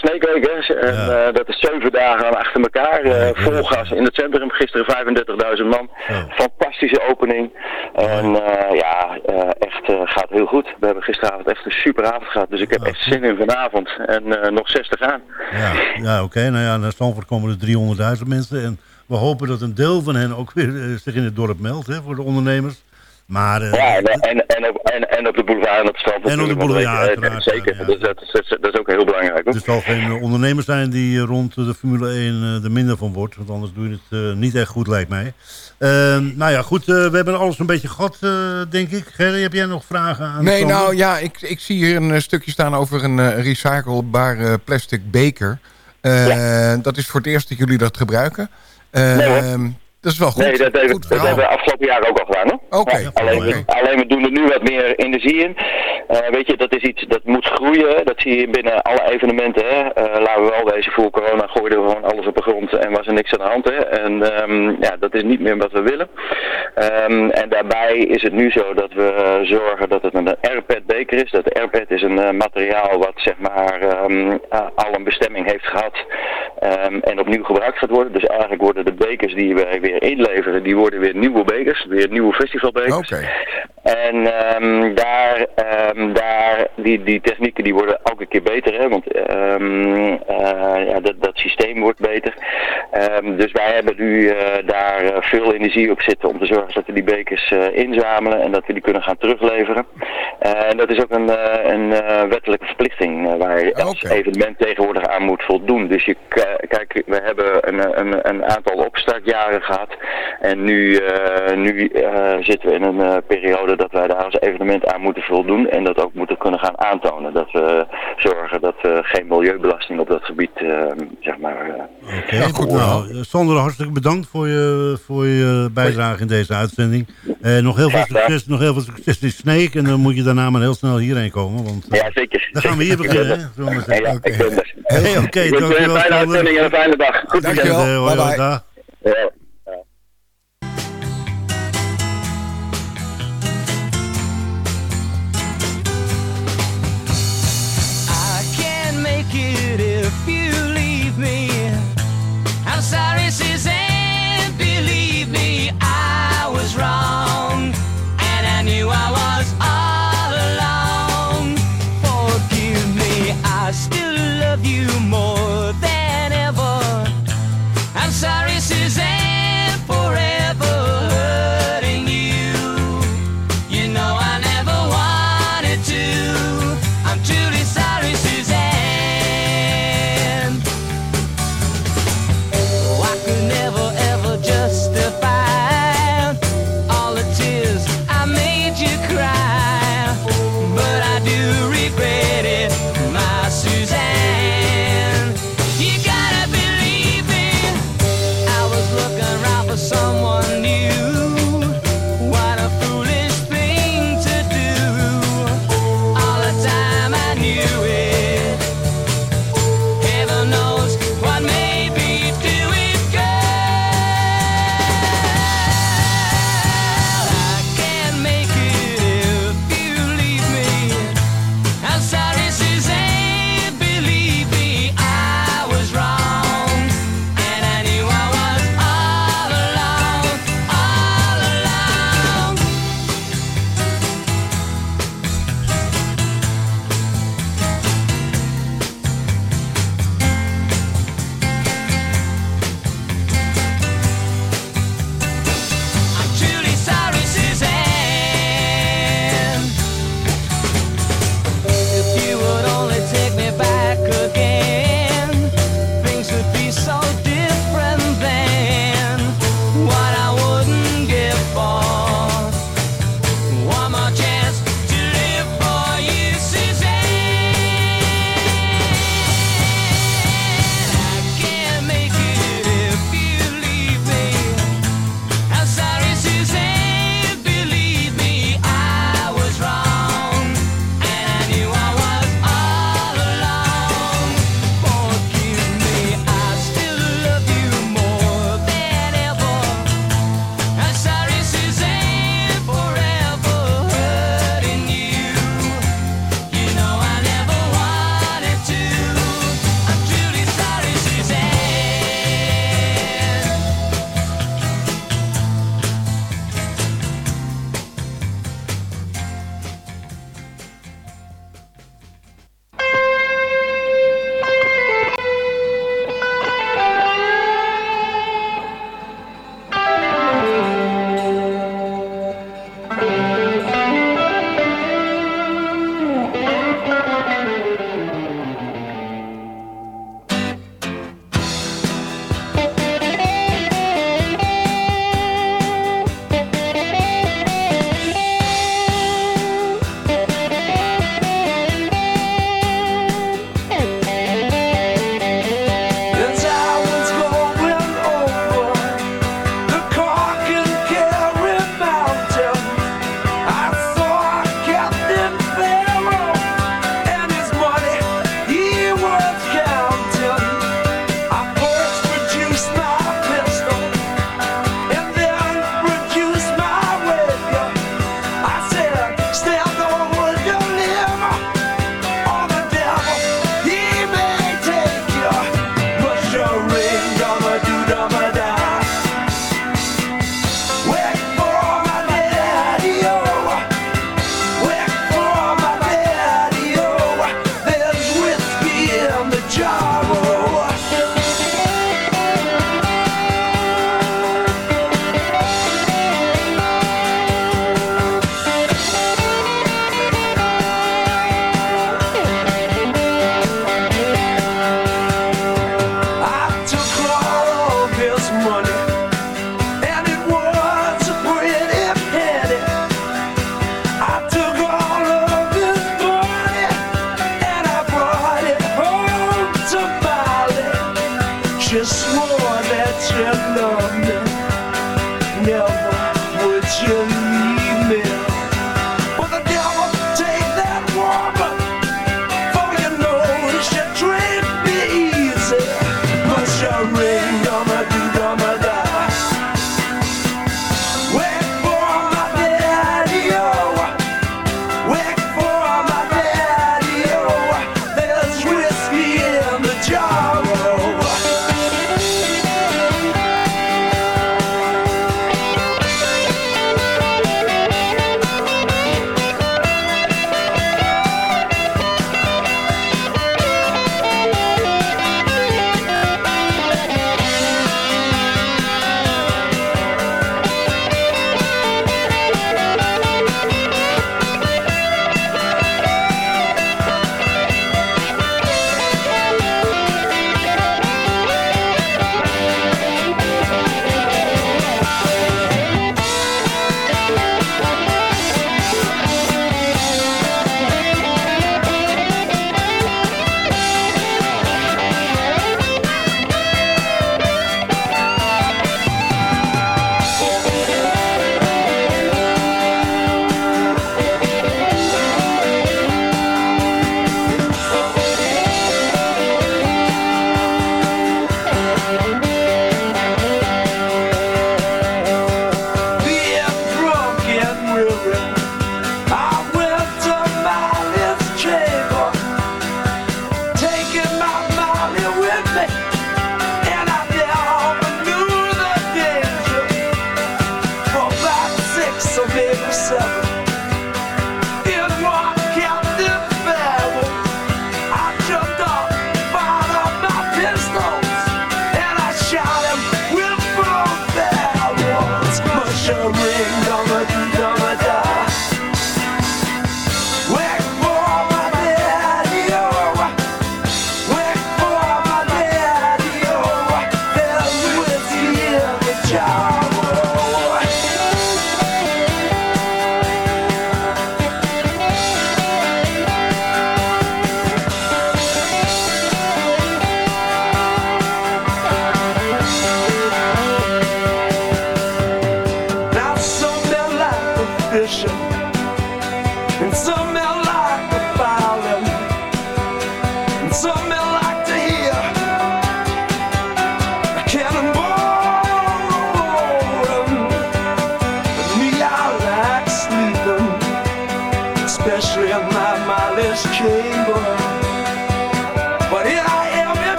En, eh, dat is zeven dagen achter elkaar. eh vol gas in het centrum. Gisteren 35.000 man. Fantastische opening. En eh, ja, eh, echt eh, gaat heel goed. We hebben gisteravond echt een super avond gehad. Dus ik heb echt zin in vanavond. En eh, nog 60 aan. Ja, ja oké. Nou ja, naar Stanford komen er 300.000 mensen. En we hopen dat een deel van hen ook weer eh, zich in het dorp meldt, hè, voor de ondernemers. Maar eh, Ja, en, en, en, op, en, op de boulevard en op het strand. En op de boulevard, uiteraard, Zeker, dus dat, is, dat, is, dat is ook heel belangrijk. Hoor. er zal geen eh, ondernemer zijn die eh, rond de Formule 1 eh, er minder van wordt. Want anders doe je het eh, niet echt goed, lijkt mij. Ehm, nou ja, goed. eh, we hebben alles een beetje gehad, eh, denk ik. Gerry, heb jij nog vragen aan Nee, nou ja, ik, ik zie hier een eh, stukje staan over een eh, recyclebare plastic beker. Eh, Dat is voor het eerst dat jullie dat gebruiken. Eh, Nee. Dat is wel goed. Nee, dat hebben, Goed dat verhaal. hebben we afgelopen jaar ook al gedaan. Oké, Ja, alleen, alleen we doen er nu wat meer energie in. Eh, weet je, dat is iets dat moet groeien. Dat zie je binnen alle evenementen. Hè. Eh, laten we wel wezen, voor corona gooiden we gewoon alles op de grond en was er niks aan de hand. Hè. En ehm, ja, dat is niet meer wat we willen. Ehm, en daarbij is het nu zo dat we zorgen dat het een airpad beker is. Dat airpad is een eh, materiaal wat zeg maar eh, al een bestemming heeft gehad en opnieuw gebruikt gaat worden. Dus eigenlijk worden de bekers die we weer inleveren, die worden weer nieuwe bekers, weer nieuwe festivalbekers. En ehm, daar, ehm, daar die, die technieken die worden elke keer beter, hè, want ehm, eh, ja, dat, dat systeem wordt beter. Dus wij hebben nu eh, daar eh, veel energie op zitten om te zorgen dat we die bekers inzamelen en dat we die kunnen gaan terugleveren. En dat is ook een, een wettelijke verplichting waar je als evenement tegenwoordig aan moet voldoen. Dus je, kijk, we hebben een, een, een aantal opstartjaren gehad en nu, nu zitten we in een eh, dat wij daar als evenement aan moeten voldoen en dat ook moeten kunnen gaan aantonen. Dat we zorgen dat we geen milieubelasting op dat gebied, eh, zeg maar... eh, Oké, goed. Nou, eh, Sander, hartelijk bedankt voor je, voor je bijdrage in deze uitzending. Eh, nog, heel veel succes, nog heel veel succes in Sneek. En dan moet je daarna maar heel snel hierheen komen. Want, eh, Ja, zeker. Dan gaan we hier beginnen, hè? Ja, ik ben er. Hey, oké, Ik wens je dankjewel, Een fijne uitzending en een fijne dag. Goed Dankjewel. hoi, dag. Ja. Make it such love love.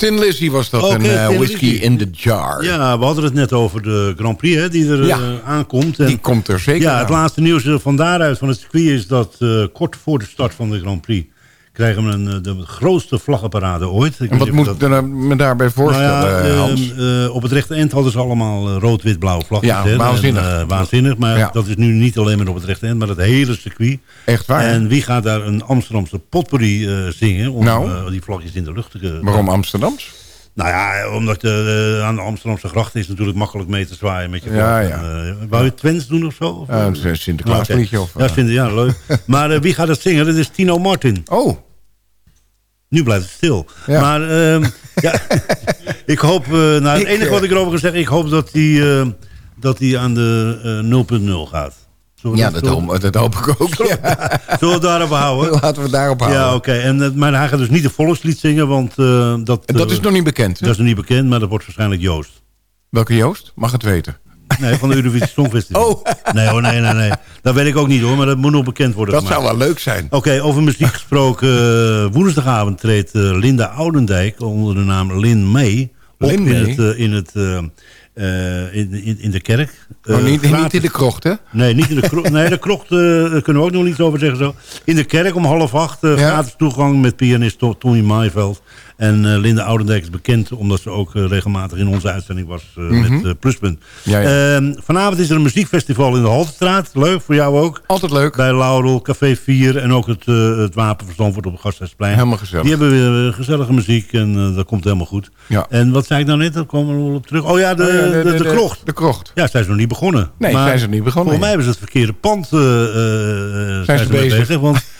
Tin Lizzy was dat, een eh, whisky in the jar. Ja, we hadden het net over de Grand Prix hè, die er Ja. eh, aankomt. En, Die komt er zeker Ja, aan. het laatste nieuws eh, van daaruit van het circuit is dat kort voor de start van de Grand Prix... krijgen we een, eh, de grootste vlaggenparade ooit. Ik En wat moet ik me daarbij voorstellen, Nou ja, eh, eh, op het rechte eind hadden ze allemaal eh, rood-wit-blauw vlaggetjes. Ja, waanzinnig. En, waanzinnig, maar Ja. dat is nu niet alleen maar op het rechte eind, maar het hele circuit. Echt waar? En wie gaat daar een Amsterdamse potpourri zingen om Nou? die vlagjes in de lucht te... Waarom Amsterdams? Nou ja, omdat eh, aan de Amsterdamse gracht is natuurlijk makkelijk mee te zwaaien met je. Ja, ja. En, eh, wou je Twents doen of zo? Of, Ja, een eh? Sinterklaasliedje Oké. of, Ja, eh. Sinter- ja, leuk. maar eh, wie gaat dat zingen? Dat is Tino Martin. Oh. Nu blijft het stil. Ja. Maar ehm, ja, ik hoop, eh, nou, het Ik, enige eh, wat ik erover ga zeggen, ik hoop dat hij dat hij aan de eh, 0.0 gaat. Zullen Ja, dat zullen hoop, dat hoop ik ook. Ja. Zullen we het daarop houden? Laten we daarop houden. Ja, oké. En Maar hij gaat dus niet de volkslied zingen, want eh, dat... En dat eh, is nog niet bekend. hè? Dat is nog niet bekend, maar dat wordt waarschijnlijk Joost. Welke Joost? Mag het weten. Nee, van de Eurovisie Songfestival. Oh. Nee hoor, nee, nee, nee. Dat weet ik ook niet hoor, maar dat moet nog bekend worden Dat gemaakt. zou wel leuk zijn. Oké, over muziek gesproken. eh, woensdagavond treedt Linda Oudendijk onder de naam Lin May op Lin in het, in, het, eh, in, in, in de kerk. Oh, niet, in de krocht, hè? Nee, niet in de krocht. Nee, de krocht eh, kunnen we ook nog iets over zeggen. Zo. In de kerk om half acht. eh, Ja. Gratis toegang met pianist To- Tony Maaiveld. En eh, Linda Oudendijk is bekend omdat ze ook eh, regelmatig in onze uitzending was eh, Mhm. met eh, Pluspunt. Ja, ja. Ehm, vanavond is er een muziekfestival in de Haltestraat. Leuk, voor jou ook. Altijd leuk. Bij Laurel, Café 4 en ook het, het Wapen van Zandvoort op het Gasthuisplein. Helemaal gezellig. Die hebben weer gezellige muziek en dat komt helemaal goed. Ja. En wat zei ik nou net? Daar komen we wel op terug. Oh ja, de, Oh ja, de, de, krocht. De krocht. Ja, zijn ze nog niet begonnen. Nee, zijn ze niet begonnen. Volgens mij hebben ze het verkeerde pand zijn ze mee bezig? Want